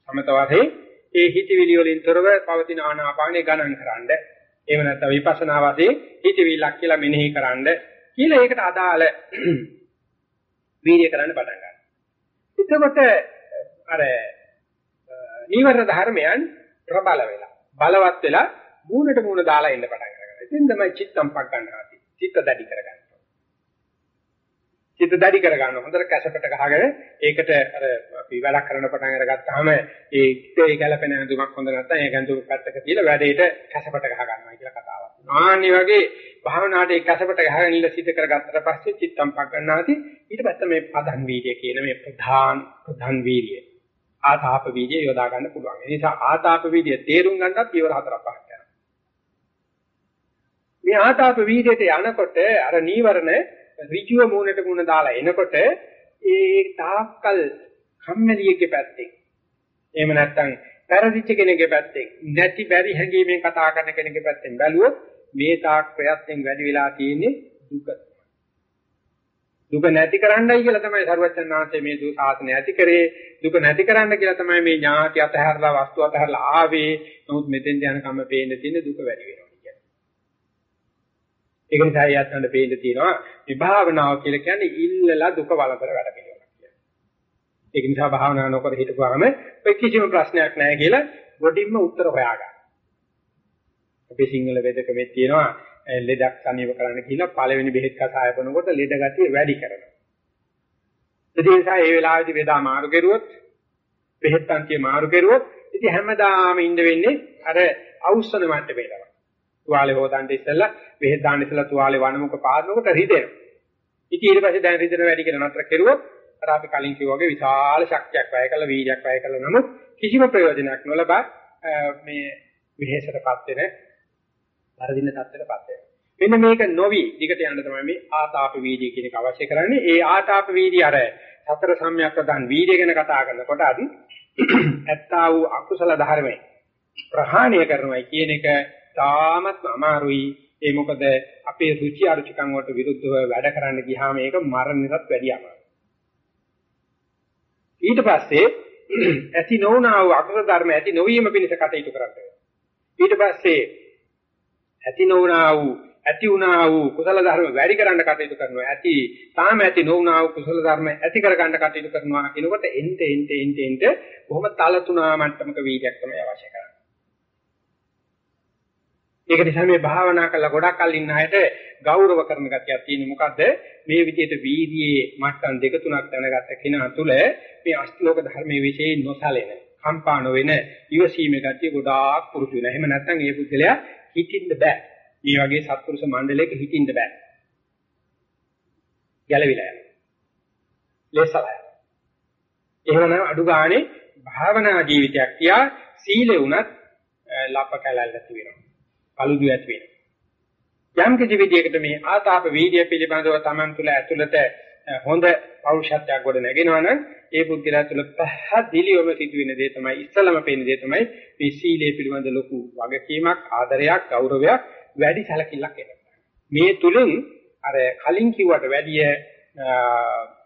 සමත වශයෙන් ඒ හිතවිලි වලින් තොරව පවතින ආනාපානේ ගණන් කරන්න. එහෙම නැත්නම් විපස්සනා වශයෙන් හිතවිල්ලක් කියලා මෙනෙහි කරන්න කියලා ඒකට අදාළ වීර්ය කරන්න පටන් ගන්නවා. එතකොට අර නීවරණ ධර්මයන් ප්‍රබල වෙලා බලවත් වෙලා මූණට මූණ දාලා ඉන්න පටන් ගන්නවා. ඉතින් තමයි චිත්තම් පක් ගන්නවා. චිත්ත දැඩි කරගන්න. චිත්ත දැඩි කරගන්න හොඳට කැසපට ගහගෙන ඒකට අර අපි වැඩක් කරන පටන් අරගත්තාම ඒ ඒ ගැළපෙන හඳුමක් හොඳ නැත්නම් ඒ ගඳු පැත්තක තියලා වැඩේට කැසපට ගහ ගන්නවා කියලා කතාවක්. ආන්නි වගේ භාවනාවට ඒ කැසපට ගහගෙන ඉන්න සිද්ධ කරගත්තට පස්සේ චිත්තම් පක් ගන්නාති ඊට පස්සේ මේ පදන් වීර්ය කියන මේ ප්‍රධාන ප්‍රධාන වීර්ය ආතාප වීර්ය යොදා ගන්න පුළුවන්. ඒ නිසා ආතාප වීර්ය තේරුම් ගන්නත් පියවර හතරක් පහක් යනවා. මේ ආතාප වීර්යයට යනකොට අර නීවරණ ඍජුව මූණට මූණ දාලා එනකොට ඒ තාක්කල් කම්මැලියෙක්ගේ පැත්තෙන් එහෙම නැත්නම් පෙරදිච්ච කෙනෙක්ගේ පැත්තෙන් නැති බැරි හැඟීමෙන් කතා කරන කෙනෙක්ගේ පැත්තෙන් බැලුවොත් මේ තාක් ප්‍රයත්නෙන් වැඩි වෙලා තියෙන්නේ දුක. දුක නැති කරන්නයි කියලා තමයි සරුවචන් වහන්සේ මේ දු සාසනය ඇති කරේ. දුක නැති කරන්න කියලා තමයි මේ ඥාති අතහැරලා වස්තු අතහැරලා ආවේ. නමුත් මෙතෙන් යනකම් පේන්න තියෙන දුක වැඩි වෙනවා කියන්නේ. ඒක නිසා යත්තන්ට පේන්න තියෙනවා විභාවනාව කියලා කියන්නේ ඉල්ලලා දුක වළඳන වැඩ පිළිවෙලක් කියන්නේ. ඒක නිසා භාවනා නොකර හිටපුවාම ඔය කිසිම ප්‍රශ්නයක් නැහැ කියලා ගොඩින්ම උත්තර හොයාගන්න. අපි සිංහල වේදකමේ තියෙනවා ලෙඩක් සනීප කරන්න කියලා පළවෙනි බෙහෙත් කසාය කරනකොට ලෙඩ ගතිය වැඩි කරනවා. ඒ නිසා ඒ වෙලාවේදී වේදා මාරු කෙරුවොත් බෙහෙත් අන්තිය මාරු කෙරුවොත් ඉතින් හැමදාම ඉඳ වෙන්නේ අර අවුස්සන මට්ටමේ තමයි. තුවාලේ හොදන්න ඉස්සෙල්ලා බෙහෙත් දාන්න ඉස්සෙල්ලා තුවාලේ වණමුක පාදනකොට රිදෙනවා. ඉතින් ඊට පස්සේ දැන් රිදෙන වැඩි කියලා නතර කෙරුවොත් අර අපි කලින් කිව්වා වගේ විශාල ශක්තියක් වැය කළා වීර්යයක් වැය කළා නමුත් කිසිම ප්‍රයෝජනයක් නොලබා මේ විහෙසටපත් වෙන වරදින තත්ත්වයටපත් වෙනවා. මෙන්න මේක නොවි දිගට යන්න තමයි මේ ආතාප වීර්ය කියන එක අවශ්‍ය කරන්නේ. ඒ ආතාප වීර්ය අර සතර සම්‍යක් ප්‍රදාන් වීර්ය ගැන කතා කරනකොට අද ඇත්තා වූ අකුසල ධර්මයි ප්‍රහාණය කරනවා කියන එක තාමත් අමාරුයි. ඒ මොකද අපේ රුචි අරුචිකම් වලට විරුද්ධව වැඩ කරන්න ගියාම ඒක මරණයටත් වැඩි අමාරුයි. ඊට පස්සේ ඇති නොවුනා වූ අකුසල ධර්ම ඇති නොවීම පිණිස කටයුතු කරන්න ඊට පස්සේ ඇති නොවුනා වූ ඇති වුණා වූ කුසල ධර්ම වැඩි කරන්න කටයුතු කරනවා. ඇති තාම ඇති නොවුනා වූ කුසල ධර්ම ඇති කරගන්න කටයුතු කරනවා කියනකොට එnte ente ente ente බොහොම තලතුණා මට්ටමක වීර්යයක් තමයි අවශ්‍ය කරන්නේ. ඒක නිසා මේ භාවනා කළා ගොඩක් කල් ඉන්න අයට ගෞරව කරන ගතියක් තියෙන්නේ මොකද්ද? මේ විදිහට වීර්යයේ මට්ටම් දෙක තුනක් දැනගත්ත කෙනා තුළ මේ අෂ්ටලෝක ධර්මයේ විශේෂ නොසලෙන, කම්පා නොවන ඉවසීමේ ගතිය ගොඩාක් පුරුදු වෙනවා. එහෙම නැත්නම් ඒ පුද්ගලයා හිතින්න බෑ. මේ වගේ සත්පුරුෂ මණ්ඩලයක හිතින්න බෑ. ගැලවිලා යනවා. ලෙසලා. එහෙමනම් අඩු ගානේ භාවනා ජීවිතයක් තියා සීලෙ උනත් ලප කැලල් ඇති වෙනවා. Paludu ඇති වෙනවා. යම් කිසි විදියකට මේ ආතාප වීර්ය පිළිබඳව Taman තුල ඇතුළත හොඳ පෞරුෂත්වයක් ගොඩ නැගෙනවනම් ඒ පුද්ගලයා තුළ පහදිලියම සිදුවෙන දේ තමයි ඉස්සලම පේන දේ තමයි මේ සීලය පිළිබඳ ලොකු වගකීමක් ආදරයක් ගෞරවයක් වැඩි සැලකිල්ලක් එනවා. මේ තුලින් අර කලින් කිව්වට වැඩිය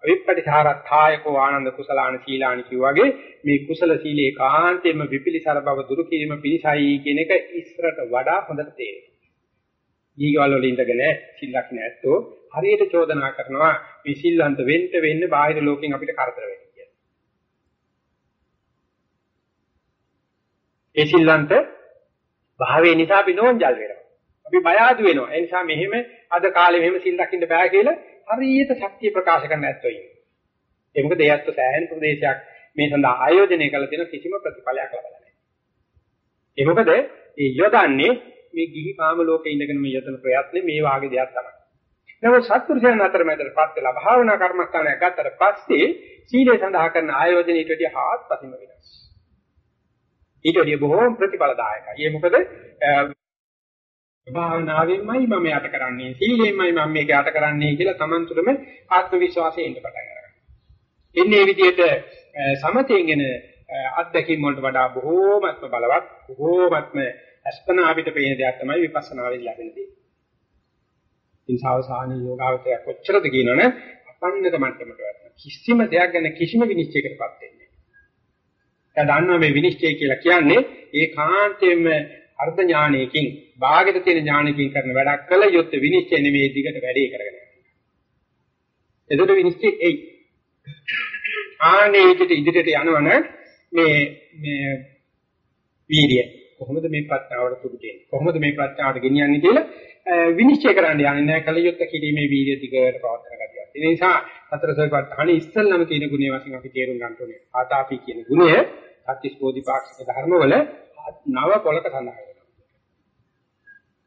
විපටිසාරත්ථායකෝ ආනන්ද කුසලාන සීලානි කිව්වාගේ මේ කුසල සීලේ කාන්තේම විපිලිසර බව දුරු කිරීම පිණිසයි කියන එක ඉස්සරට වඩා හොඳට තේරෙනවා. දීගවල වල ඉඳගෙන සිල්ලක් නැත්තෝ හරියට චෝදනා කරනවා මේ සිල්ලන්ත වෙන්න වෙන්න බාහිර ලෝකෙන් අපිට කරදර වෙන්නේ කියලා. ඒ සිල්ලන්ත භාවයේ නිසා අපි නෝන්ජල් වෙනවා. අපි බය ආදු වෙනවා. ඒ නිසා මෙහෙම අද කාලේ මෙහෙම සිල් රකින්න බෑ කියලා හරියට ශක්තිය ප්‍රකාශ කරන්න ඇත්තෝ ඉන්නේ. ඒ මොකද ඒ අත්ත සෑහෙන ප්‍රදේශයක් මේ සඳහා ආයෝජනය කළ තියෙන කිසිම ප්‍රතිඵලයක් ලබලා නැහැ. ඒ මොකද ඒ යොදන්නේ මේ ගිහි කාම ලෝකේ ඉඳගෙන මේ යොදන ප්‍රයත්නේ මේ වාගේ දෙයක් තමයි. නමුත් සත්පුරුෂයන් අතර මැදටපත් වෙලා භාවනා කර්මස්ථානයක් ගත්තට පස්සේ සීලය සඳහා කරන ආයෝජනය ඊට වඩා හාත්පසින්ම වෙනස්. ඊට වඩා බොහෝම ප්‍රතිඵලදායකයි. ඒ මොකද භාවනාවෙන්මයි මම යට කරන්නේ සීලයෙන්මයි මම මේක යට කරන්නේ කියලා Taman තුළම ආත්ම විශ්වාසයෙන් ඉන්න පටන් ගන්නවා. එන්නේ විදිහට සමතෙන් එන අත්දැකීම් වලට වඩා බොහෝමත්ම බලවත් බොහෝමත්ම අස්පනා අපිට පේන දෙයක් තමයි විපස්සනාවෙන් ලැබෙන දේ. ඉන්සාවසානී යෝගාවචරය කොච්චරද කියනවනේ අපන්නක මට්ටමට වැටෙන කිසිම දෙයක් ගැන කිසිම විනිශ්චයකටපත් වෙන්නේ නැහැ. දැන් දන්නවා මේ විනිශ්චය කියලා කියන්නේ ඒකාන්තයෙන්ම අර්ධ ඥානයකින් භාගයට තියෙන ඥානයකින් කරන වැඩක් කළ යුත්තේ විනිශ්චය නෙමෙයි දිගට වැඩේ කරගෙන යනවා. එතකොට විනිශ්චය එයි. ආනේ ඉදිරියට යනවන මේ මේ වීර්යය කොහොමද මේ ප්‍රඥාවට තුඩු දෙන්නේ කොහොමද මේ ප්‍රඥාවට ගෙනියන්නේ කියලා විනිශ්චය කරන්න යන්නේ නැහැ කලියුත් කිරීමේ වීර්ය දිගට පවත්වන ගතියක්. ඒ නිසා හතර සෝපත්තහණි ඉස්සල්ලාම තියෙන ගුණය වශයෙන් අපි තේරුම් ගන්න ඕනේ. ආතාපි කියන ගුණය සත්‍තිස් බෝධිපාක්ෂික ධර්මවල නව පොලක සඳහන් වෙනවා.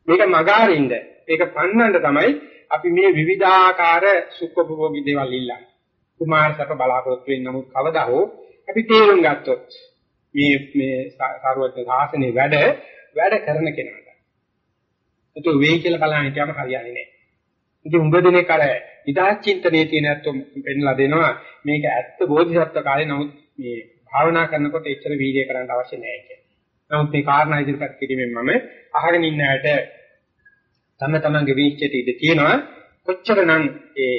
මේක මගාරින්ද මේක පන්නන්න තමයි අපි මේ විවිධාකාර සුඛභෝගී දේවල් ඉල්ලන්නේ. කුමාරසක බලාපොරොත්තු වෙන නමුත් කවදා හෝ අපි තේරුම් ගත්තොත් මේ මේ සාරවත්න සාසනේ වැඩ වැඩ කරන කෙනාට. ඒක වෙයි කියලා බලන්න කියම හරියන්නේ නැහැ. ඉතින් උඹ දිනේ කර ඉදාච චින්තනයේ තියෙන අත්තුම් පෙන්ලා දෙනවා මේක ඇත්ත බෝධිසත්ව කාලේ නමුත් මේ භාවනා කරනකොට එච්චර වීර්යය කරන්න අවශ්‍ය නැහැ කියන්නේ. නමුත් මේ කාරණා ඉදිරිපත් කිරීමෙන් මම අහගෙන ඉන්න ඇයට තම තමන්ගේ විචිත ඉඳ තියෙනවා කොච්චරනම් ඒ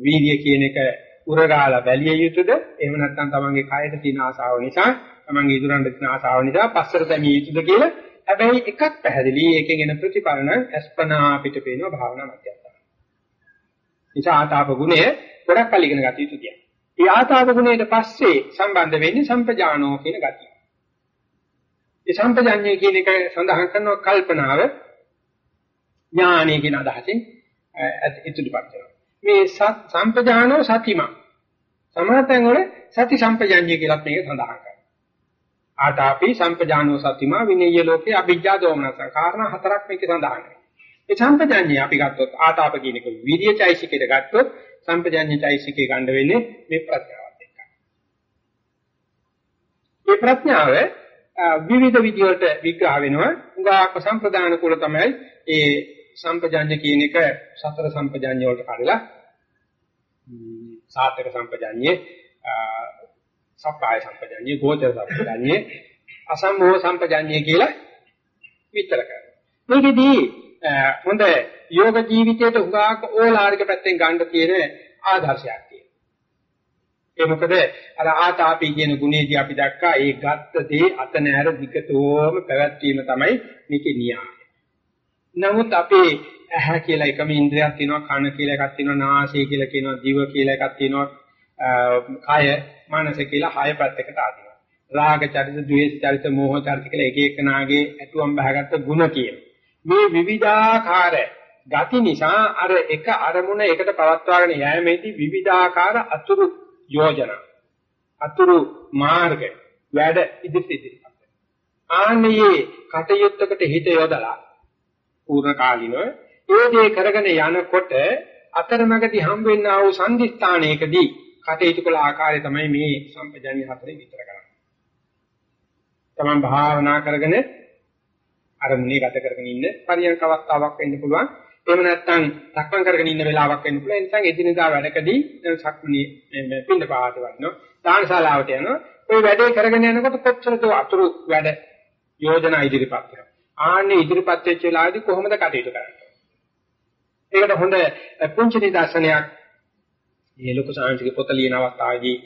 වීර්ය කියන එක උරගාලා බැලිය යුතුද එහෙම නැත්නම් තමන්ගේ කයට තියෙන ආසාව නිසා තමන්ගේ ඉදurang තියෙන ආසාව නිසා පස්සට දැමිය යුතුද කියලා හැබැයි එකක් පැහැදිලි ඒකෙන් එන ප්‍රතිඵල නම් අස්පනා පිට පේනවා භාවනා මධ්‍යස්ථාන. නිසා ආතාප ගුණය ගොඩක් කල් ඉගෙන ගත යුතු දෙයක්. මේ ආතාප ගුණයට පස්සේ සම්බන්ධ වෙන්නේ සම්පජානෝ කියන ගතිය. මේ සම්පජාඤ්ඤය කියන එක සඳහන් කරනවා කල්පනාව ඥානය කියන අදහසින් ඉදිරිපත් කරනවා. මේ සම්පජානෝ සතිමා සමාතෙන් වල සති සම්පජාඤ්ඤය කියලා මේක සඳහන් කරනවා. ආතාපි සම්පජානෝ සතිමා විනේය ලෝකේ අභිජ්ජා දෝමනස කාරණා හතරක් මේකේ සඳහන් වෙනවා. ඒ සම්පජාඤ්ඤය අපි ගත්තොත් ආතාප කියන එක විරියචෛසිකයට ගත්තොත් සම්පජාඤ්ඤචෛසිකේ ගන්න වෙන්නේ මේ ප්‍රඥාවත් එක්ක. මේ ප්‍රඥාව විවිධ විදිහට විග්‍රහ වෙනවා. උගාක සම්ප්‍රදාන කුල තමයි ඒ සම්පජාඤ්ඤ කියන එක සතර සම්පජාඤ්ඤ වලට කඩලා සාතක සම්පජාඤ්ඤේ සප්පාය සම්පජාඤ්ඤේ ගෝචර සම්පජාඤ්ඤේ අසම්මෝහ සම්පජාඤ්ඤේ කියලා විතර කරනවා. මේකෙදී හොඳ යෝග ජීවිතයට උගාක ඕලාරික පැත්තෙන් ගන්න තියෙන ආදර්ශයක් තියෙනවා. ඒ මොකද අර ආතාපි කියන ගුණේදී අපි දැක්කා ඒ ගත්ත දේ අත නැර විකතෝම පැවැත්වීම තමයි මේකේ නියමය. නමුත් අපේ ඇහැ කියලා එකම ඉන්ද්‍රියක් තියෙනවා කන කියලා එකක් තියෙනවා නාසය කියලා කියනවා දිව කියලා එකක් තියෙනවා කය මනස කියලා හය පැත්තකට ආදිනවා. රාග චරිත, ද්වේෂ චරිත, මෝහ චරිත කියලා එක එකනාගේ ඇතුම් බහගත්ත ಗುಣ කියන. මේ විවිධාකාර ගති නිසා අර එක අරමුණ එකට පවත්වාගෙන යෑමේදී විවිධාකාර අතුරු යෝජනා අතුරු මාර්ග වැඩ ඉදිරි ඉදිරිපත් ආන්නේ කටයුත්තකට හිත යොදලා පූර්ණ කාලිනව ඒ දේ කරගෙන යනකොට අතරමඟදී හම් වෙන්නා වූ සංදිස්ථානයකදී කටයුතු කළ ආකාරය තමයි මේ සම්පජානිය හතරේ විතර කරන්නේ. තමන් භාවනා කරගෙන අරමුණේ ගත කරගෙන ඉන්න පරියන්ක අවස්ථාවක් වෙන්න පුළුවන්. එහෙම නැත්නම් සක්මන් කරගෙන ඉන්න වෙලාවක් වෙන්න පුළුවන්. ඒ නිසා එදිනදා වැඩකදී සක්මණේ මේ පින්න පාත වඩනවා. දානශාලාවට යනවා. ওই වැඩේ කරගෙන යනකොට කොච්චරද අතුරු වැඩ යෝජනා ඉදිරිපත් කරනවා. ආන්නේ ඉදිරිපත් වෙච්ච වෙලාවේදී කොහොමද කටයුතු කරන්නේ? ඒකට හොඳ පුංචි නිදර්ශනයක් මේ ලොකු සාංශික පොත ලියන අවස්ථාවේදී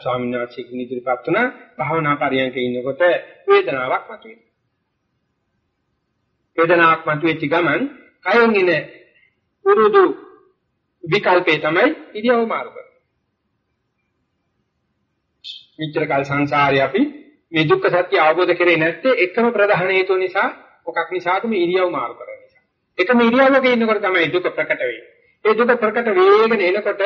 ස්වාමීන් වහන්සේගෙන් ඉදිරිපත් වුණා භාවනා පරියන්කේ ඉන්නකොට වේදනාවක් මතුවේ. වේදනාවක් මතුවෙච්ච ගමන් කයෙන් එන පුරුදු විකල්පේ තමයි ඉරියව් මාරු කරන්නේ. මෙච්චර කල් සංසාරේ අපි මේ දුක්ඛ සත්‍ය අවබෝධ කරේ නැත්තේ එකම ප්‍රධාන හේතුව නිසා මොකක් නිසාද මේ ඉරියව් මාරු කරන නිසා. එකම ඉරියව්වක ඉන්නකොට තමයි දුක ප්‍රකට වෙන්නේ. ඒ දුක ප්‍රකට වේගෙන එනකොට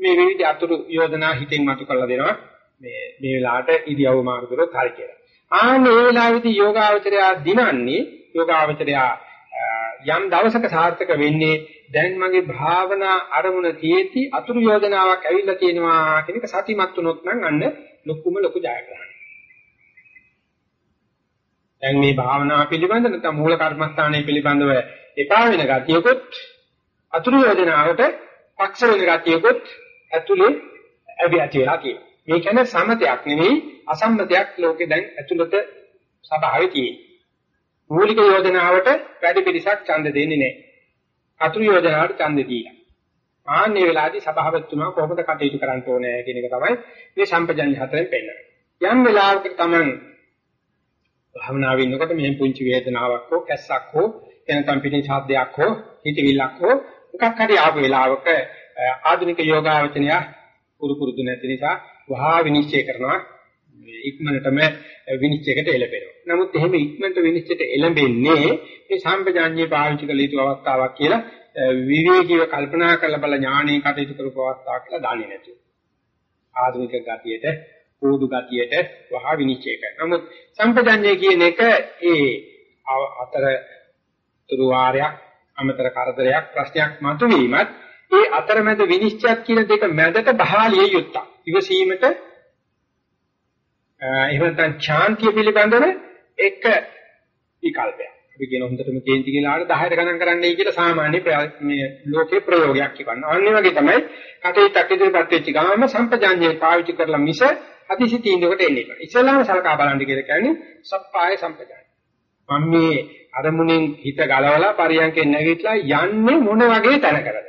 මේ විවිධ අතුරු යෝජනා හිතෙන් මතු කරලා දෙනවා. මේ මේ වෙලාවට ඉරියව් මාරු කරොත් හරි කියලා. ආන්නේ ඒ වෙලාවේදී යෝගාවචරය දිනන්නේ යෝගාවචරය යම් දවසක සාර්ථක වෙන්නේ දැන් මගේ භාවනා අරමුණ තියෙති අතුරු යෝජනාවක් ඇවිල්ලා තියෙනවා කියන එක සතිමත් වුණොත් නම් අන්න ලොකුම ලොකු ජයග්‍රහණයක්. දැන් මේ භාවනා පිළිබඳ නැත්නම් මූල කර්මස්ථානයේ පිළිබඳව එපා වෙන ගතියකොත් අතුරු යෝජනාවට පක්ෂ වෙන ගතියකොත් ඇතුලේ ඇවි ඇති වෙලා තියෙනවා. මේ කියන්නේ සම්මතයක් නෙවෙයි අසම්මතයක් ලෝකේ දැන් ඇතුළත සබාවේ තියෙන්නේ. මූලික යෝජනාවට වැඩි පිළිසක් ඡන්ද දෙන්නේ නැහැ. අතුරු යෝජනාවට ඡන්ද දීලා. ආන්නේ වෙලාවේදී සභාවතුමා කොහොමද කටයුතු කරන්න ඕනේ කියන එක තමයි මේ සම්පජන්‍ය හතරෙන් පෙන්නන්නේ. යම් වෙලාවකට Taman භාවනාවේ ඉන්නකොට මේ පුංචි වේදනාවක් හෝ කැස්සක් හෝ එනකම් පිටින් ශබ්දයක් හෝ හිතවිල්ලක් හෝ මොකක් හරි ආපු වෙලාවක ආධුනික යෝගාවචනය පුරු පුරුදු නැති නිසා වහා විනිශ්චය කරනවා ඉක්මනටම විනිශ්චයකට එළඹෙනවා. නමුත් එහෙම ඉක්මනට විනිශ්චයට එළඹෙන්නේ මේ සම්පජාඤ්ඤේ පාවිච්චි කළ යුතු අවස්ථාවක් කියලා විවේකීව කල්පනා කරලා බල ඥාණේ කටයුතු කරපු අවස්ථාවක් කියලා දන්නේ නැතුව. ආධුනික ගතියට, පොදු ගතියට වහා විනිශ්චය කරනවා. නමුත් සම්පජාඤ්ඤේ කියන එක ඒ අතර තුරු වාරයක් අමතර කරදරයක් ප්‍රශ්නයක් මතුවීමත් ඒ අතරමැද විනිශ්චයක් කියන දෙක මැදට බහාලිය යුක්තක්. ඉවසීමට එහෙම නැත්නම් ශාන්තිය පිළිබඳව එක විකල්පයක්. අපි කියන හොඳටම කේන්ති කියලාට 10ට ගණන් කරන්නයි කියලා සාමාන්‍ය මේ ලෝකේ ප්‍රයෝගයක් කියනවා. අන්න වගේ තමයි කටේටක් ඉදිරියපත් වෙච්ච ගාම සම්පජාඤ්ඤය පාවිච්චි කරලා මිස අතිසි තීන්දුවකට එන්නේ නැහැ. ඉස්සෙල්ලාම සලකා බලන්න කියලා කියන්නේ සප්පාය සම්පජාඤ්ඤය. මම මේ අරමුණෙන් හිත ගලවලා පරියන්කෙන් නැගිටලා යන්නේ මොන වගේ තැනකටද?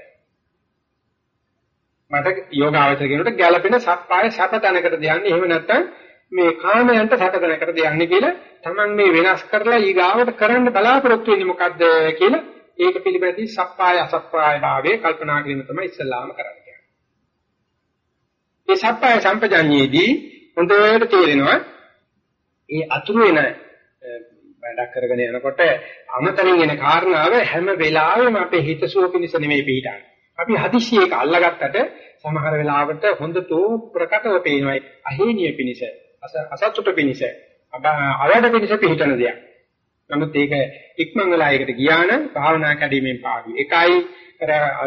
මට යෝගාවචර කියනකොට ගැළපෙන සප්පාය සප තැනකටද යන්නේ. එහෙම නැත්නම් මේ කාමයන්ට සැකදැනකට දෙන්නේ කියලා Taman මේ වෙනස් කරලා ඊගාවට කරන්න බලාපොරොත්තු වෙන්නේ මොකද්ද කියලා ඒක පිළිබඳව සප්පාය අසප්පාය භාවයේ කල්පනා කිරීම තමයි ඉස්සල්ලාම කරන්නේ. මේ සප්පාය සම්පජාඤ්ඤයේදී හොඳට තේරෙනවා ඒ අතුරු වෙන වැඩක් කරගෙන යනකොට අමතරින් එන කාරණාව හැම වෙලාවෙම අපේ හිතසුව පිණිස නෙමෙයි පිටාන්නේ. අපි හදිස්සිය එක අල්ලගත්තට සමහර වෙලාවට හොඳතෝ ප්‍රකටව පේනවා අහේනිය පිණිස අසතුට පිනිස අවඩ පිනිස පිළිතන දෙයක්. නමුත් ඒක ඉක්මන් වෙලා ඒකට ගියා නම් භාවනා කැඩීමෙන් පාඩු. එකයි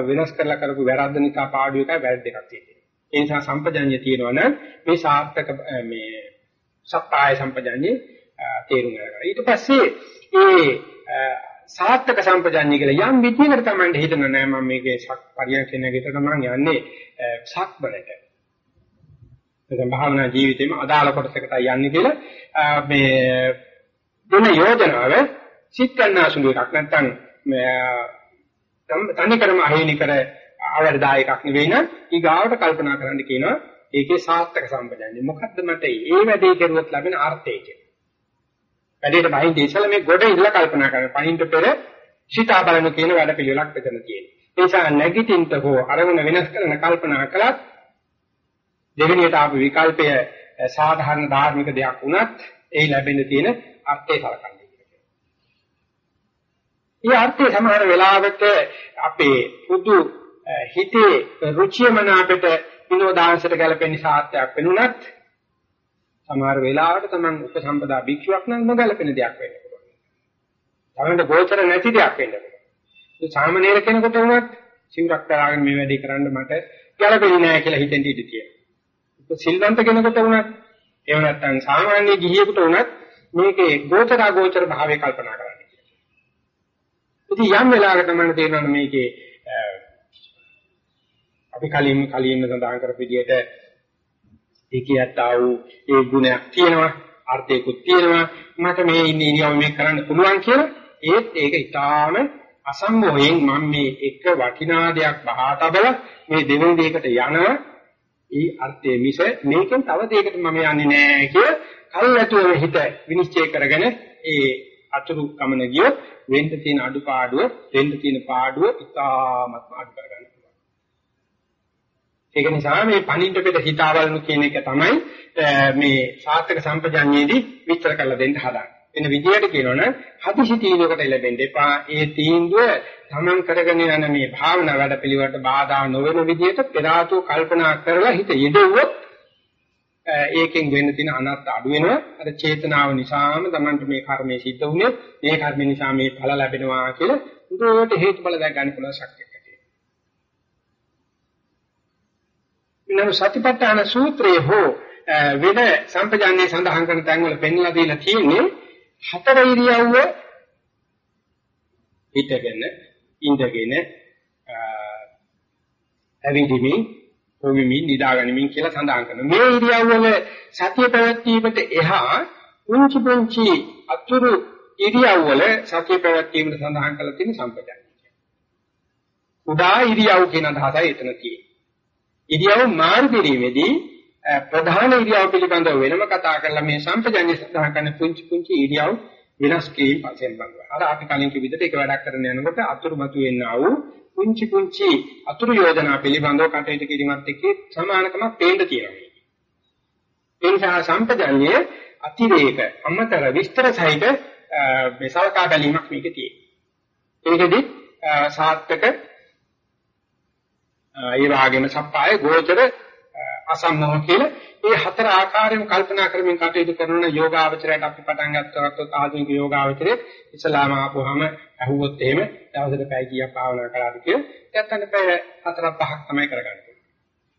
වෙනස් කරලා කරපු වැරද්ද නිසා පාඩු එකයි වැරද්ද දෙකක් තියෙනවා. ඒ නිසා සම්පජඤ්ඤය තියෙනවනම් මේ සාර්ථක මේ සප්පාය සම්පජඤ්ඤේ තේරුම් ගන්න. ඊට පස්සේ ඒ සාර්ථක සම්පජඤ්ඤය කියලා යම් විදියකට තමයි හිතන නෑ මම මේකේ සක් පරියන්කෙන් නැගිටට මම යන්නේ සක්බලට. නැත්නම් භාවනා ජීවිතේම අදාළ කොටසකට යන්නේ කියලා මේ දුන යෝජනාව සිත් ගන්නාසුළු එකක් නැත්නම් තනිකරම අහේනි කර අවර්දායකක් නෙවෙයි නම් ඊගාවට කල්පනා කරන්න කියනවා ඒකේ සාර්ථක සම්පජන්‍ය මොකද්ද මට ඒ වැඩේ කරුවොත් ලැබෙන අර්ථය කියලා. වැඩේට බහින් ඉස්සල මේ ගොඩ ඉල්ල කල්පනා කරන පහින්ට පෙර සිතා බලන කියන වැඩ පිළිවෙලක් මෙතන තියෙනවා. ඒ නිසා නැගිටින්ට හෝ අරමුණ වෙනස් කරන කල්පනා කළත් දෙවෙනියට ආපු විකල්පය සාධාරණ ධාර්මික දෙයක් වුණත් ඒ ලැබෙන්න තියෙන අර්ථය සලකන්නේ කියලා. මේ අර්ථය සමහර වෙලාවට අපේ පුදු හිතේ රුචියමනාපට විනෝදාංශයට ගැලපෙන සාර්ථයක් වෙනුණත් සමහර වෙලාවට තමන් උපසම්පදා භික්ෂුවක් නම් නොගැලපෙන දෙයක් වෙන්න පුළුවන්. තමන්ට ගෝචර නැති දෙයක් වෙන්න පුළුවන්. ඒ සාමාන්‍ය කෙනෙකුට වුණත් සිවුරක් දාගෙන මේ වැඩේ කරන්න මට ගැලපෙන්නේ නැහැ කියලා හිතෙන් ඉඳී තියෙනවා. සිල්වන්ත කෙනෙකුට වුණත් එහෙම නැත්නම් සාමාන්‍ය ගිහියෙකුට වුණත් මේකේ ගෝචර අගෝචර භාවය කල්පනා කරන්න කියලා. ඉතින් යම් වෙලාවකට මම තේරෙනවා මේකේ අපි කලින් කලින් සඳහන් කරපු විදිහට ඒකියත් ආ වූ ඒ ගුණයක් තියෙනවා අර්ථයකුත් තියෙනවා මට මේ ඉන්නේ ඉනියම මේ කරන්න පුළුවන් කියලා ඒත් ඒක ඊටාම අසම්මෝහයෙන් මම මේ එක වටිනා දෙයක් බහා තබලා මේ දෙවෙනි දෙයකට යනවා ඒ අර්ථයේ මිස මේකෙන් තව දෙයකට මම යන්නේ නැහැ කිය කල්ැතුව හිත විනිශ්චය කරගෙන ඒ අතුරු ගමන ගියොත් වෙන්න තියෙන අඩුපාඩුව වෙන්න තියෙන පාඩුව ඉතාමත්ම අඩු කරගන්න පුළුවන්. ඒක නිසා මේ පණින්න පෙර හිතාවලනු කියන එක තමයි මේ සාර්ථක සම්පජඤ්ඤයේදී විස්තර කරලා දෙන්න හදාන්නේ. එන විදියට කියනවනම් හදිසි තීන්දුවකට ලැබෙන්න එපා. ඒ තීන්දුව තමන් කරගෙන යන මේ භාවනා වැඩපිළිවෙලට බාධා නොවන විදියට පෙරාතෝ කල්පනා කරලා හිත යෙදුවොත් ඒකෙන් වෙන්න තියෙන අනර්ථ අඩු වෙනවා. අර චේතනාව නිසාම තමන්ට මේ කර්මය සිද්ධ වුණේ මේ කර්ම නිසා මේ ඵල ලැබෙනවා කියලා උඩට හේතුඵල දැක් ගන්න පුළුවන් ශක්තියක් ඇති වෙනවා. ඊළඟ සතිපට්ඨාන සූත්‍රයේ හෝ වෙන සම්පජාන්නේ සඳහන් කරන තැන් වල පෙන්ලා දීලා තියෙන්නේ හතර ඉරියව්ව හිටගෙන ඉඳගෙන ඇවිදිමින් කොවිමින් නිදාගනිමින් කියලා සඳහන් කරනවා. මේ ඉරියව්වල සතිය පැවැත්වීමට එහා පුංචි පුංචි අතුරු ඉරියව්වල සතිය පැවැත්වීමට සඳහන් කරලා තියෙන සම්පජාන්‍ය. උදා ඉරියව් කියන අදහසයි එතන තියෙන්නේ. ඉරියව් මාරු කිරීමේදී ප්‍රධාන ඉරියව් පිළිබඳව වෙනම කතා කරලා මේ සම්පජාන්‍ය සඳහන් කරන පුංචි පුංචි ඉරියව් වෙනස් කිරීම පස්සේ බලනවා. අර අපි කලින් කිව්ව විදිහට එක වැඩක් කරන යනකොට අතුරුමතු වෙන්නා වූ පුංචි පුංචි අතුරු යෝජනා පිළිබඳව කටයුතු කිරීමත් එක්ක සමානකමක් පේන්න තියෙනවා. ඒ නිසා සම්පජන්යේ අතිරේක අමතර විස්තර සහිත මේ සලකා බැලීමක් මේකේ තියෙනවා. ඒකෙදි සාත්තක ඒ වගේම සප්පාය ගෝචර අසම්මෝහ කියලා මේ හතර ආකාරයෙන් කල්පනා කරමින් කටයුතු කරන යෝගාවචරයට අපි පටන් ගත්තොත් ආධුනික යෝගාවචරයේ ඉස්ලාම ආපුවාම අහුවොත් එහෙම දවසට පැය කීයක් භාවනා කරාද කියලා නැත්නම් පැය හතරක් පහක් තමයි කරගන්නේ.